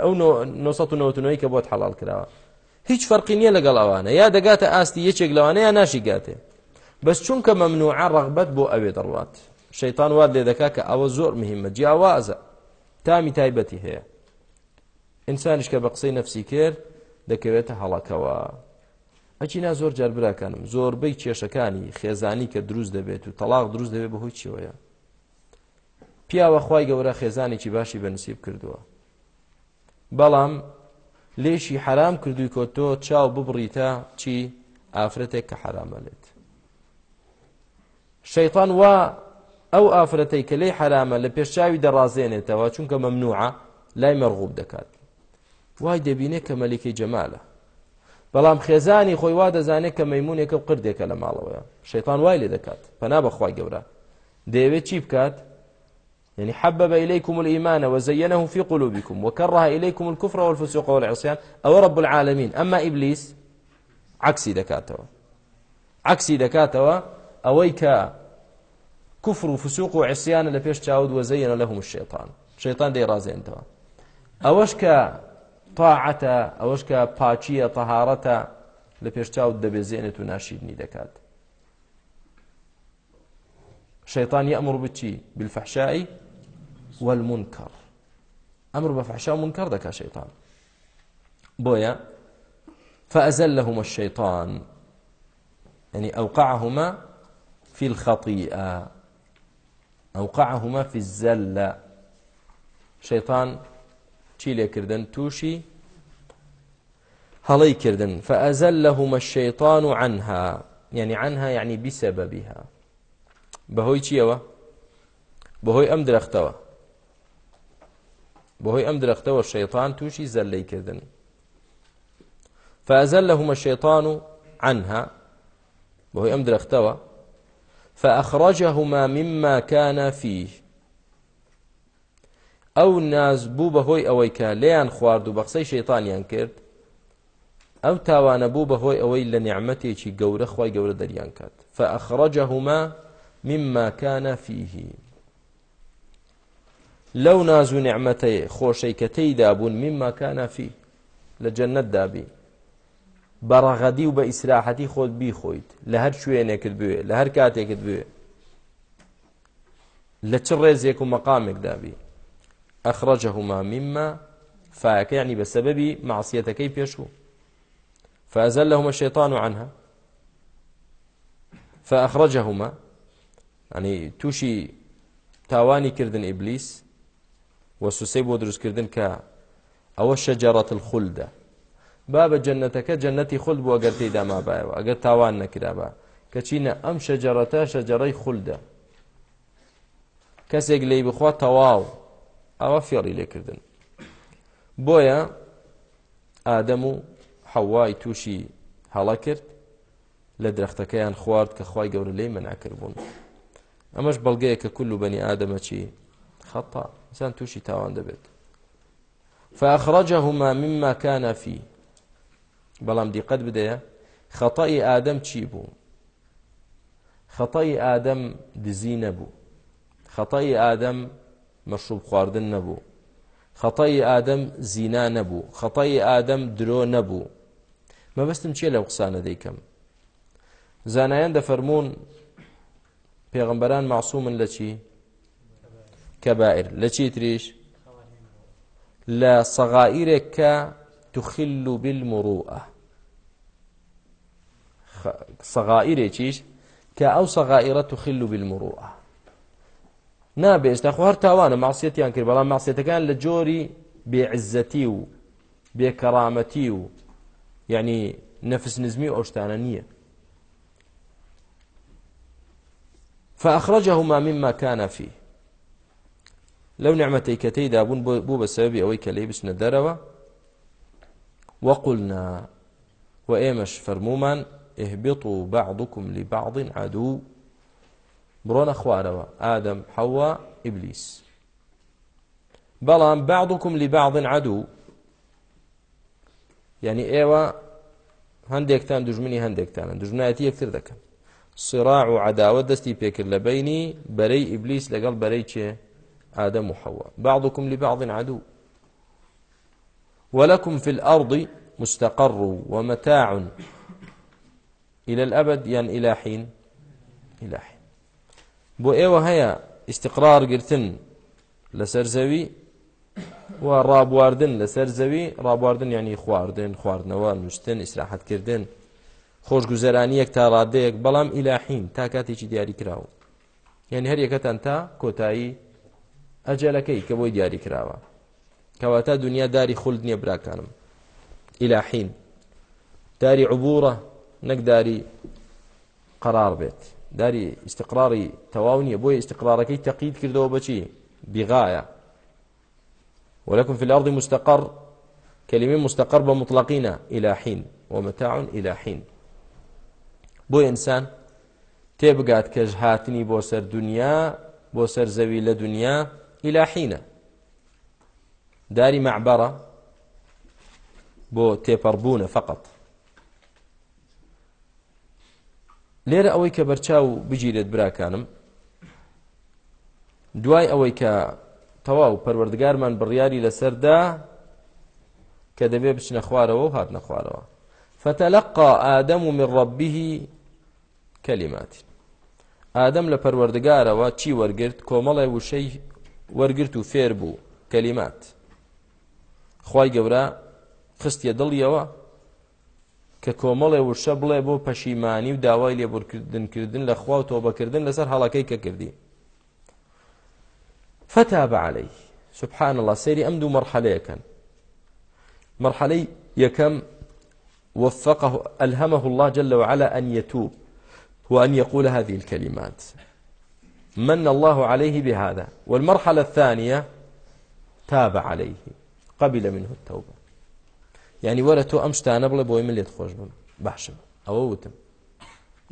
ئەو 1990 کە بۆت حەڵال کراوە هیچ فەرقی نییە لەگەڵ ئەوانە یا دەگاتە ئاستی یەکێک لەوانە یا ناشی گاتێ بەس چونکە مەمنوعە ڕغبەت بۆ ئەوێ دەڕوات شەیتان وات لێ دەکا کە ئەوە زۆر مهمە جیاوازە تامی تایبەتی هەیە ئینسانیش کە بە قسەی نەفسی کرد دەکەوێتە هەڵەکەوە ئەچینا زۆر جاربراکانم زۆربەی کێشەکانی خێزانی کە دروست دەبێت و تەلاق دروست دەبێت بەهۆی چیوەیە پیاوە خی گەورە خێزانێکی باشی بەنسیب کردووە بەڵام لێشی حرام کردووی کۆتۆ چاو ببڕیتە چی ئافرەتێک کە حرامەلێت شەیطان وا ئەو ئافرەتەی کە لی حرامە لە پێشچاوی دەڕازێنێتەوە چونکە مەمنوعە لای مەرغوب دەکات وای دەبینێت کە مەلیکی جەمالە بەڵام خێزانی خۆی وا دەزانێت کە مەمونونێکە و قردێکە لە ماڵەوەە شەیتان وای لێ دەکات پەنا بەخوای گەورە دەیەوێت چی بکات يعني حبب إليكم الإيمان وزينه في قلوبكم وكره إليكم الكفر والفسوق والعصيان أو رب العالمين أما إبليس عكسي دكاتوا عكسي دكاتوا أويك كفر وفسوق وعصيان لبيش تعود وزين لهم الشيطان الشيطان دي رازي انتوا أوش كا تاعەتە ئەوەش کە پاچیە تەهارەتە لە پێشچاوت دەبێزێنێت و ناشیدنی دەکات شەیطان یەمر بچی بالفەحشایی والمونکەڕ ئەمر بە فەحشا منکەڕ دەکات شەیطان بۆیە فأزلهما الشيطان يعني أوقعهما في الخطيئة أوقعهما في الزلة شيطان چی لێکردن تووشی هەڵی کردن فەزەل لەهمە شەیطان و عنها یعنی عنها یعنی بیسەبەبیها بەهۆی چیەوە بەهۆی ئەم درەختەوە بەهۆی ئەم درەختەوە شەیطان تووشی زەلەی کردن فەزەل لەهمە شەیطان و عنها بەهۆی ئەم درەختەوە فأخرجهما مما كان فيه ئەو ناز بوو بەهۆی ئەوەی کە لێیان خوارد و بە قسەی شەیتانیان کرد ئەو تاوانە بوو بەهۆی ئەوەی لە نیعممەتێکی گەورە خی گەورە دەریان کات فەخڕەجەهما مما كان فيه لەو ناز و نیعممەەیە خۆشەی کە تێیدا بوون مما كان فيه لە جەنەت دابی بەڕەغەدی و بە ئیسراحەتی خۆت بیخۆیت لە هەر شوێنێکت بوێ لە هەر کاتێکت بوێ لە چ ڕێزێک و مەقامێک دابی ئەخرەجەهما مما فاەکە یعنی بەسەبەبی معسیەتەکەی پێشوو فازل لەهمە شێطان و عنها فأخرجهما يعني توشي تاواني كردن إبليس وسوسي بۆ دروستکردن کە ئەوە شەجارەت الخولدە با بە جەنەتەکە جەنەتی خولد بوو ئەگەر تێدا مابایەوە ئەگەر تاوان نەکرابە کە چینە ئەم شەجارەتە شەجەڕەی خولدە کەسێک لی بخوا تەواو ئەوە فێڵی لێکردن بۆیە ئادەم و حەوای تووشی هەڵە کرد لە درەختەکەیان خوارد کە خی گەورە لی مەناکردبوون ئەمەش بەڵگەیە کە کول و بەنی ئادەمە چی خەتا ئسان تووشی تاوان دەبێت فاخرجهما مما كان فيه بەڵام دیقەت بدەیە خەتای ئادەم چی بوو خەتای ئادەم دزی نەبوو خەتای ئادەم مەشروب خواردن نەبوو خەتای ئادەم زینا نەبوو خەتای ئادەم درۆ نەبوو مەبەستم چیە لەو قسانە دەیکەم زانایان دەفەرمونون پێغمبەران معسوومن لە چی کەبائر لە چی تریش لە سەغائیرێک کە تخل بالمروءة سەغائرێکیش کە ئەو سەغائرە تخل بالمروءة نابێ ئێستا خوار تاوانە ماسیەتیان کرد بەڵام ماسیەتەکان لە جۆری بێعزەتی و بێکەڕامەتی و یعنی نەفس نزمی ئۆشتانە نییە فأخرجهما مما كان فيه لو نعمتي كتي دابون بو بسبب أوي كلي بسنا دروا وقلنا وإيمش فرموما اهبطوا بعضكم لبعض عدو بڕۆنە خوارەوە ئادەم حەوا ئیبلیس بەڵام بعضكم لبعض عدو یعنی ئێوە هەندێکتان دژمنی هەندێکتانە دژمنایەتی یەکتر دەکەن سراع و عداوە دەستی پێکرد لە بینی بەرەی ئیبلیس لەگەڵ بەرەی چێ ئادەم و حەوە بعضكم لبعض عدو ولكم في الأرض مستقر ومتاع إلى الأبد يعني إلى حين إلى حين بۆ ئێوە هەیە استقرار گرتن لەسەر زەوی و ڕابواردن لەسەر زەوی ڕابواردن یعنی خواردن خواردنەوە نوشتن ئیسراحەتکردن خۆشگوزەرانیەک تا ڕادەیەک بەڵام ئیلاحین تا کاتێکی دیاری کراوە یعنی هەر یەکەتان تا کۆتایی ئەجەلەکەی کە بۆی دیاری کراوە کەواتە دنیا داری خولد نییە براکانم ئیلاحین داری عبورە نەک داری قرار بێت داری استقراری تەواو نییە بۆیە استقرارەکەی تەقید کردەوە بچی بغایە ولكم في الأرض مستقر كلمة مستقر بمطلقين إلى حين ومتاع إلى حين بۆ ئینسان تێبگات کەژ هاتنی بۆ سەر دنیا بۆ سەر زەوی لە دنیا ئیلاحینە داری معبەرە بۆ تێپەڕبوونە فقط لێرە ئەوەی کە بەرچاو بگیرێت براکانم دوای ئەوەی کە تەواو پەروەردگارمان بڕیاری لەسەردا کە دەبێ بچنە خوارەوە و هاتنە خوارەوە فتەلقا ئادەم و من ڕبیه کەلیماتی ئادەم لە پەروەردگارەوە چی وەرگرت کۆمەڵی وشەی وەرگرت و فێر بوو کەلیمات خی گەورە خستیە دڵیەوە کە کۆمەڵێ وشە بڵێ بۆ پەشیمانی و داوای لێبوردنکردن لە خوا و تۆبەکردن لەسەر هەڵەکەی کە کردی فتاب عليه سبحان الله سيري أمدو مرحلة كان مرحلة يكم وفقه ألهمه الله جل وعلا أن يتوب وأن يقول هذه الكلمات من الله عليه بهذا والمرحلة الثانية تاب عليه قبل منه التوبة ینی وەرە تۆ ئەم شتانە بڵێ بۆی من لێت خۆش بم باشم ئەوە وتم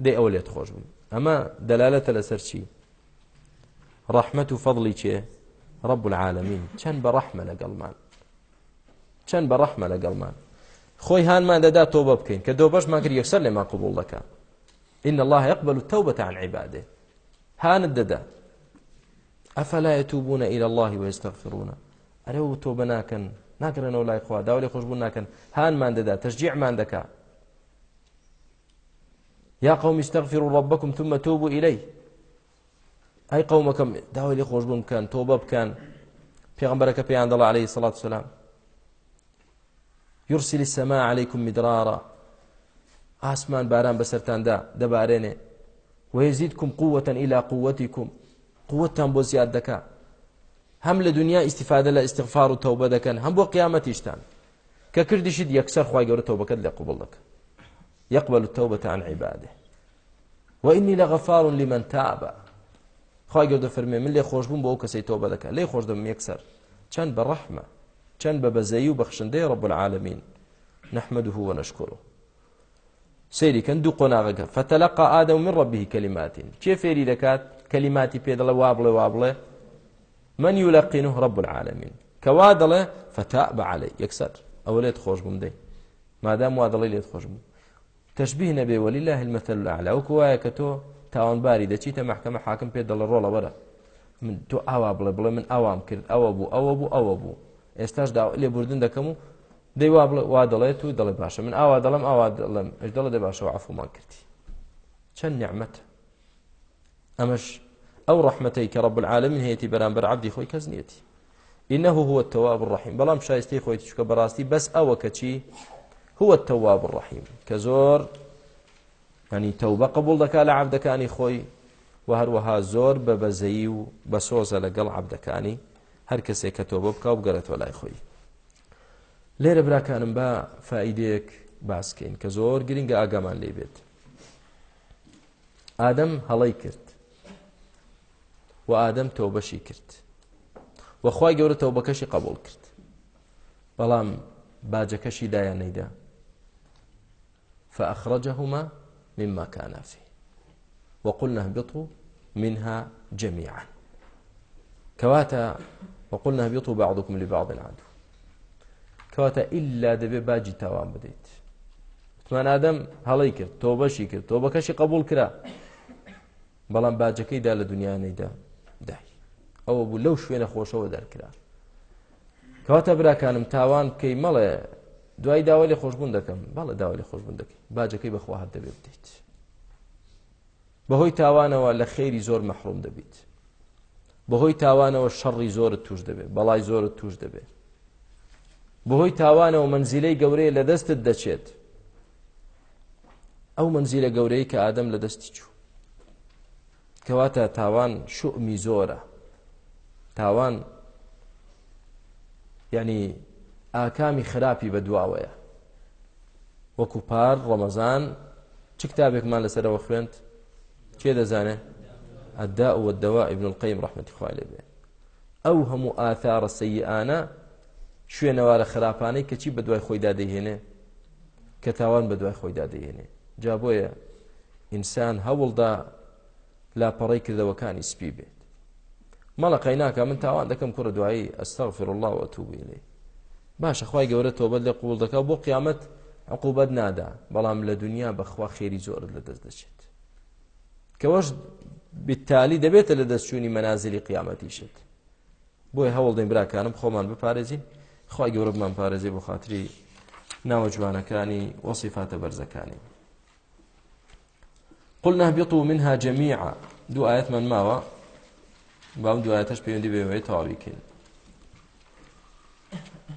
دێ ئەو لێت خۆش بم ئەمە دەلالەتە لەسەر چی ڕەحمەت و فەضلی چێ ڕب العالمین چەند بە ڕەحمە لەگەڵمان چەند بە ڕەحمە لەگەڵمان خۆی هانمان دەدا تۆ بە بکەین کە دۆ بەشمان کرد یەکسەر لێمان قوبول دەکە إن الله يقبل التوبة عن عباده هان الددا أفلا يتوبون إلى الله ويستغفرون ألو توبناكن ناکەنەوە لای خوا داوای خۆشببوو ناکەن هانمان دەدا تەژجیعمان دەکا یا قوم استغفروا ربكم ثم توبوا إليه أي قومكم داوي لي خوش بمكان توبة بكان پیغمبرك پی عند الله عليه الصلاة والسلام يرسل السماء عليكم مدرارا آسمان باران بسرتان دا دبارينه ويزيدكم قوة إلى قوتكم قوتان بو زياد دكا هەم لە دنیا ئیسیفادە لە ئستیغفار و تەوبە دەکەن هەم بۆ قیامەتیشتان کە کردیشید یەکسەر خی گەورە تەوبەکەت لە قوبڵ دەکە یەقبل التوبة عن عباده وإني لغفار لمن تاب خی گەورە فەرمێ من لێ خۆشببووم بۆ ئەو کەسی تۆبە دەکە لێ خۆش دەم یەکسەر چەند بە ڕەحمە چەند بە بەزەی و بەخشندەی ڕب العالمین نحمده ونشكره سيري كان دو قناغك فتلقى آدم من ربه كلمات كيف يريدكات كلماتي بيدل وابله وابله من يلقنه رب العالمين كوا دڵێ فتاب علي يكسر ئەوە لێت خۆش بووم دەی مادام وا دڵی لێت خۆش بوو تشببیه نەبێ وەلی لا هلمەتە لەعلا وکو وایە کە تۆ تاوانباری دەچیتە محکەمە حاکم پێ دەڵە ڕۆڵە وەرە من تۆ ئاوا بڵێ بڵێ من ئەوام کرد ئەوە بوو ئەوە بوو ئەوە بوو ئێستاش دا لێبوردن دەکەم و دەی وا بڵێ وا دەڵێت و دەڵێ باشە من ئاوا دەڵم ئاوا دڵم ئەش دەڵە دەباشەوە عفومان کردی چەند نعمەت ئەمەش ئەو ڕحمەتەی کە ڕب العالمین هەیەی بەرامبەر عبدی خۆی کەس نیەتی إنه هو التواب الرحيم بەڵام شایستی خۆی چکە بەڕاستی بەس ئەوە کە چی هو التواب الرحيم کە زۆر ینی تەوبە قبول دەکا لە عبدەکانی خۆی و هەروەها زۆر بە بەزەیی و بە سۆزە لەگەڵ عبدەکانی هەر کەسێک کە تۆ بۆ بکاو بگەرێتەوە لای خۆی لێرە براکانم بە فائیدەیەک باسکەین کە زۆر گرینگە ئاگامان لێ بێت ئادەم هەڵی کرد و ئادەم تۆبەشی کرد وەخوای گەورە تەوبەکەشی قبول کرد بەڵام باجەکەشی دایان نەیدا فأخرجهما مما كانا فيه وقلنا اهبطوا منها جميعا كواتا وقلنا اهبطوا بعضكم لبعض عدو کەواتە ئللا دەبێ باجی تاوان بدەیت وتمان ئادەم هەڵی کرد تۆ بەشی کرد تۆ بەکەشی قبول کرا بەڵام باجەکەیدا لە دنیا نەیدا دای ئەوە بوو لەو شوێنە خۆشەوە دەرکرا کەواتە براکانم تاوان بکەی مەڵێ دوای داوا لێ خۆشببوون دەکەم بەڵە داوا لێ خۆشببوون دەکەی باجەکەی بەخوا هەر دەبێ بدەیت بەهۆی تاوانەوە لە خێری زۆر مەحروم دەبیت بەهۆی تاوانەوە شەڕی زۆرت توش دەبێت بەڵای زۆرت توش دەبێت بەهۆی تاوانەوە منزیلەی گەورەیە لە دەستت دەچێت ئەو منزیلە گەورەی کە ئادەم لە دەستی چوو کەواتە تاوان شوعمی زۆرە تاوان ینی ئاکامی خراپی بەدواوەیە وەکو پار ڕەمەزان چ کتابێکمان لەسەرەوە خوێند کێ دەزانێت ئەدا وەدەوا ئبن القیم ڕحمەتی خوای لێ بێ ئەو هەموو ئاثارە سەیئانە شوێنەوارە خراپانەی کەچی بە دوای خۆیدا دەیهێنێ کە تاوان بە دوای خۆیدا دەیهێنێ جا بۆیە ئینسان هەوڵدا لاپەڕی کردەوەکانی سپی بێت مەڵقی ناکە من تاوان دەکەم کوڕە دوایی ئەستاغفر اللهوە تووبێ باشە خی گەورە تۆبەت لێ قوڵ دەکە بۆ قیامەت عقوبەت نادا بەڵام لە دنیا بەخوا خێری زۆرت لە دەست دەچێت کەەوەش بتالی دەبێتە لە دەستچوونی مەنازلی قیامەتیشت بۆی هەوڵدەین براکانم خۆمان بپارێزین خی گەورەمان پارێزی بۆ خااتری ناوە جوانەکانی وەصففاتە بەرزەکانی قلنا اهبطوا منها جميعا دو آيات من ماوا بام دو آياتش پەیوەندی بێەوەی تاویکەین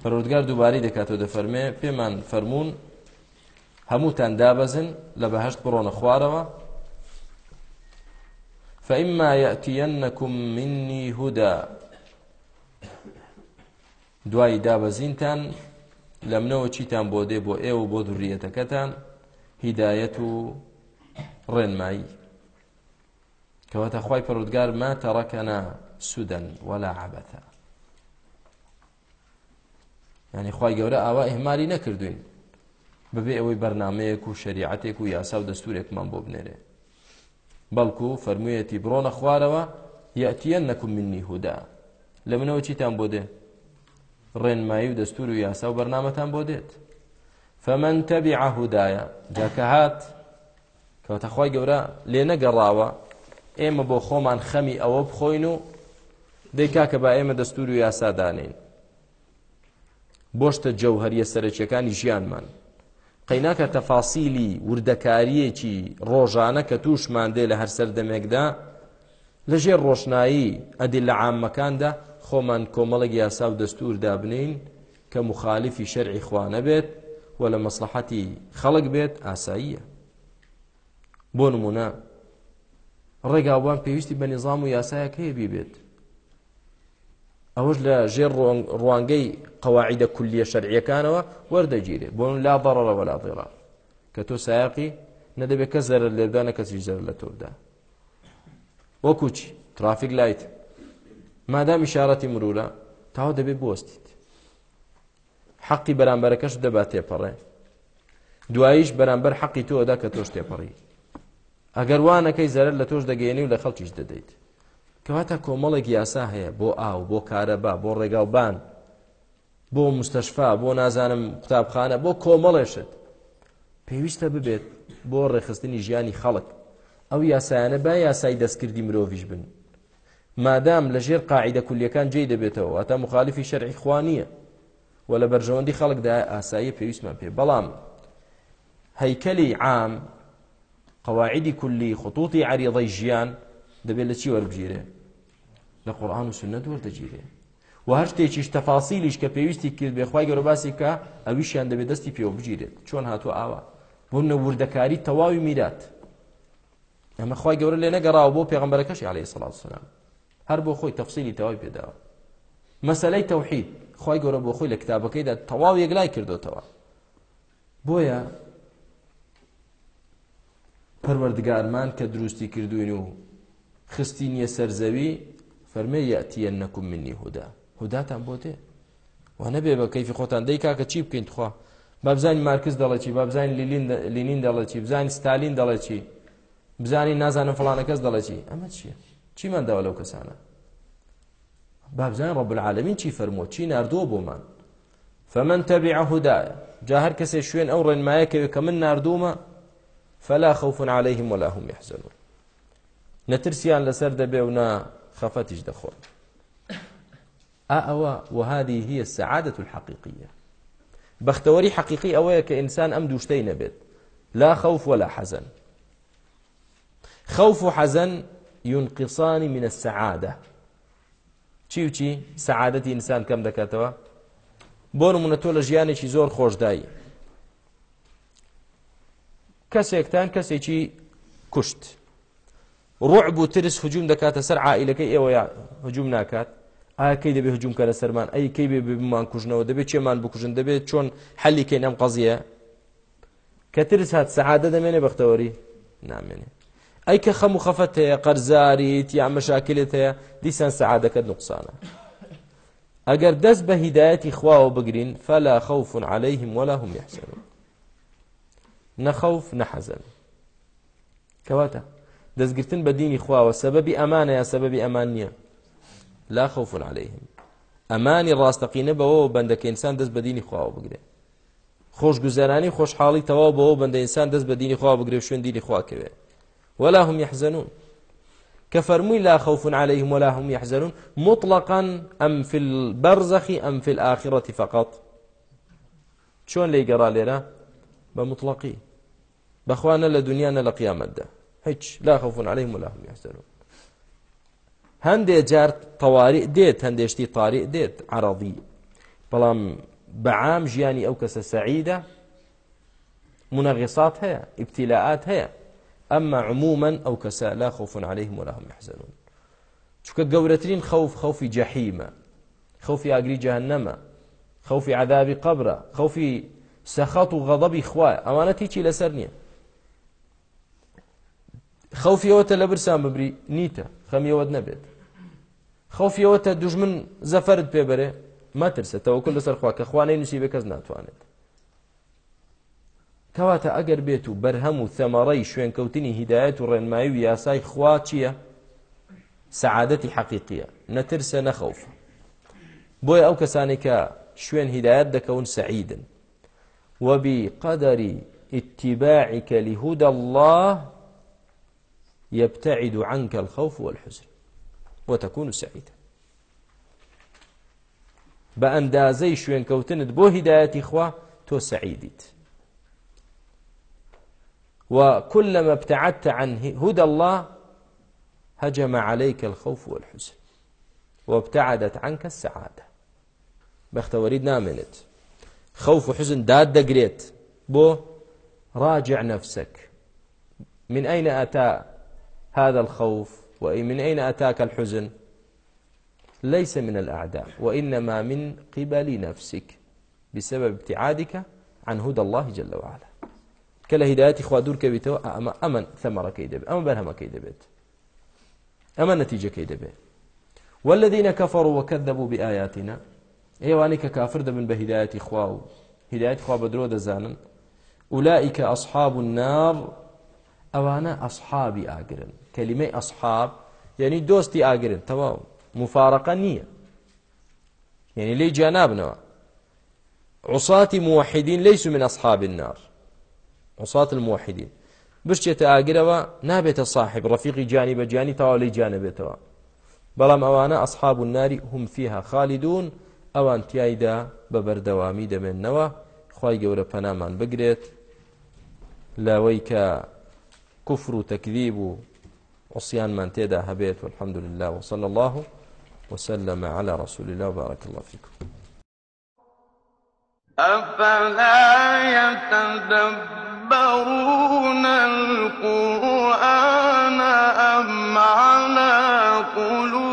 پەرۆردگار دووباری دەکاتەوە دەفەرمێ پێمان فەرمونون هەمووتان دابەزن لە بەهشت بڕۆنە خوارەوە فإما يأتينكم مني هدى دوای دابەزینتان لە منەوە چیتان بۆ دێ بۆ ئێوە بۆ دوڕیەتەکەتان هیدایەت و ڕێنمایی کەواتە خی پەرودگار ما تەڕەکەنا سوودەن وەلا عبەتە ینی خی گەورە ئاوا ئێماری نەکردوین ببێ ئەوەی بەرنمەیەک و شریعەتێک و یاسا و دەستورێکمان بۆ بنێرێ بەڵکو فەرموویەتی بڕۆنە خوارەوە یەتیەن نەکوم منی هودا لە منەوە چیتان بۆ دێ ڕێنمایی و دەستور و یاسا و بەرنمەتان بۆ دێت فمن تبع هدايا جاك هات کەواتە خی گەورە لێ نەگەڕاوە ئێمە بۆ خۆمان خەمی ئەوە بخۆین و دەیکا کە با ئێمە دەستور و یاسادانین بۆشتە جەوهریە سەرچیەکانی ژیانمان قەیناکە تەفاسیلی وردەکاریەکی ڕۆژانە کە تووشماندێ لە هەر سەردەمێکدا لەژێر ڕۆشنایی ئەدی لە عامەکاندا خۆمان کۆمەڵک یاسا و دەستور دابنین کە مخالفی شەرعی خوانە بێت و لە مەسلحەتی خەڵک بێت ئاساییە بۆ نمونە ڕێگاوان پێویستی بە نظام و یاسایەک هەیە بیبێت ئەوەش لە ژێر ڕوانگەی قەواعدە کولیە شەرعیەکانەوە وەردەگیرێ بۆن لا بەڕەوە لا ضێرا کە تۆ سایقی نەدەبێت کە زەرر لێدا نە کەسی زەر لە تۆدا وەکوچی ترافیک لایت مادام شارەتی مرورە تاوا دەبێت بستیت حەقی بەرامبەرەکەش دەبات تێپەڕێ دواییش بەرامبەر حەقی تۆدا کە تۆش تێپەڕی ئەگەر وانەکەی زەرر لە تۆش دەگەێنی و لە خەڵکیش دەدەیت کەواتە کۆمەڵێک یاسا هەیە بۆ ئاو بۆ کارەبا بۆ ڕێگاوبان بۆ مستەشفا بۆ نازانم قوتابخانە بۆ کۆمەڵێشت پێویستە ببێت بۆ ڕێخستنی ژیانی خەڵک ئەو یاسایانە با یاسای دەستکردی مرۆڤش بن مادام لە ژێر قاعدە کولیەکان جێ دەبێتەوە ئەتا مخالفی شەرعی خوانیە و لە بەرژەوەندی خەڵکدا ئاسایی پێویستمان پێ بەڵام هەیکەلی عام قواعدی کولی خطوطی عریضی ژیان دەبێت لە چی وەربگیرێ لە قورآن و سنت وەردەگیرێ و هەر شتێکیش تەفاسیلیش کە پێویستی کرد بێخوای گەۆباسی کە ئەویشیان دەبێت دەستی پێوە بگیرێت چۆن هاتووە ئاوا بوونە وردەکاری تەواوی میرات ئەمە خی گەورە لێ نەگەڕاوە بۆ پێغمبەرەکەش عليه سلاات سلام هەر بۆ خۆی تەفسیلی تەواوی پێداوە مەسلەی تەوحید خی گەورە بۆ خۆی لە کتابەکەیدا تەواو یەکلای کردوتەوە بۆیە پەروەردگارمان کە دروستی کردوین و خستی نییە سەرزەوی فەرمێ یاتیە نەکوم منی هودا هوداتان بۆ تێ و نەبێ بە کەیفی خۆتان دەی کاکە چی بکەین خوا بابزانین مارکس دەڵەچی بابزانین لینین دەڵەچی بزانین ستالین دەڵەچی بزانین نازانم فلانە کەس دەڵەچی ئەمە چییە چیمانداوە لەو کەسانە بابزان ڕب العالمین چی فەرمۆ چی نردووە بۆمان فمن تەبیع هودایە جا هەر کەسێ شوێن ئەو ڕێنمایەکەوێ کە من نردوومە فلا خوف عليهم ولا هم يحزنون نترسيان لسر دبيونا خفتش دخول أأوى وهذه هي السعادة الحقيقية بەختەوەری حەقیقی ئەوەیە کە ئینسان ئەم دووشتەی نەبێت لا خوف ولا حەزن خوف و حەزن ينقصان من السعادة چی و چی سعادەتی ئینسان کەم دەکاتەوە بۆ نمونە تۆ لە ژیانێکی زۆر خۆشدایی کەسێکتان کەسێکی کوشت ڕعب و ترس هجوم دەکاتە سەر عائلەکەی ئێوە هجوم ناکات ئاکەی دەبێت هجوم کە لە سەرمان ئەی کەی بێ بمان کوژنەوە دەبێت چێمان بکوژن دەبێت چۆن حەلی کەین ئەم قەزیە کە ترس هات سەعادە دەمێنێ بەختەوەری نامێنێ ئەی کە خەم و خەفەت هەیە قەرزاریت یا مەشاکلت هەیە دیسان سەعادەکەت نقصانە ئەگەر دەست بە هیدایەتی خواوە بگرین فەلا خەوف عليهلەیهم ولا هم يحسنون نەخەوف نەحەزن کەواتە دەستگرتن بە دینی خواوە سەبەبی ئەمانە یا سەبەبی ئەمان نییە لا خوف عليهم ئەمانی ڕاستەقینە بەوە بەندەکە ئینسان دەست بە دینی خواوە بگرێ خۆشگوزارانی خۆشحاڵی تەواو بەوە بەندە ئینسان دەست بە دینی خوا بگرێ شوێن دینی خواکەوێ ولا هم يحزنون كفرموا لا خوف عليهم ولا هم يحزنون مطلقا أم في البرزخ أم في الآخرة فقط شون ليقرا لنا بمطلقي بەخوانە لە دنیاە لە قیامەتدا هیچ لا خەفون عليهلەی ملاهم یاستەرون هەندێک جار تەواری دێت هەندێشتی تاری دێت عراضی بەڵام بەعام ژیانی ئەو کەسە سەعیدە منەغیسات هەیە ئیبتیلاعات هەیە ئەمما عموما ئەو کەسە لا خوفون عليهلەی ولا هم يحزنون چونکە گەورەترین خەوف خەوفی جەحیمە خەوفی ئاگری جەهنەمە خەوفی عذابی قبرە خەوفی سەخەت و غەضەبی خوایە ئەمانەتی چی لەسەر نییە خەوفیەوەتە لە برسان ببری نیتە خەمیەوەت نەبێت خەوفیەوەتە دوژمن زەفرت پێبەرێ مەترسە تەوەکل لەسەر خوا کە خوانەی نووسی بە کەس ناتوانێت کەواتە ئەگەر بێت و بەرهەم و ثەمەڕەی شوێنکەوتنی هیدایەت و ڕێنمایی و یاسای خوا چییە سەعادەتی حەقیقیە نەترسە نەخەوف بۆیە ئەو کەسانی کە شوێن هیدایەت دەکەون سعیدن وەبی قەدەری ئتیباعیکە لهود الله يبتعد عنك الخوف والحزن وتكون سعيدا بەئەندازەی شوێنکەوتنت بۆ هیدایەتی خوا تۆ سعیدیت وكلما ابتعدت عن هدى الله هجم عليك الخوف والحزن وابتعدت عنك السعادة بەختەوەرید نامێنێت خوف وحزن داد دەگرێت بۆ راجع نفسك من أين أتى هذا الخوف وإن من أين أتاك الحزن ليس من الأعداء وإنما من قبل نفسك بسبب ابتعادك عن هدى الله جل وعلا كلا هدايتي خوا دور كبيتو أما أمن ثمرة كيدب أما برهمة كيدبت أما نتيجة كيدبت والذين كفروا وكذبوا بآياتنا ئێوانی کە کافر دەبن بە هیدایەتی خوا و هیدایەت خوا بە درۆ دەزانن ئولائیکە ئەصحاب النار ئەوانە ئەسحابی ئاگرن کەلیمەی ئەسحاب یعنی دۆستی ئاگرن تەواو مفارقە نییە یعنی لی جیانابنەوە عوساتی موحدین ليسوا من أصحاب النار عصاة الموحدين بشتێتە ئاگرەوە نابێتە صاحب رفيقي جاني بجاني تەوا لی جیانە بێتەوە بەڵام ئەوانە ئەصحاب الناری هم فيها خالدون ئەوان تایدا بە بەردەوامی دەمێننەوە خی گەورە پەنامان بگرێت لەوەی کە کوفر و تەکذیب و عسیانمان تێدا هەبێت والحمد لله وصلى الله وسلم على رسول الله وبارك الله فيكم أفلا يتدبرون القرآن أم على قلوب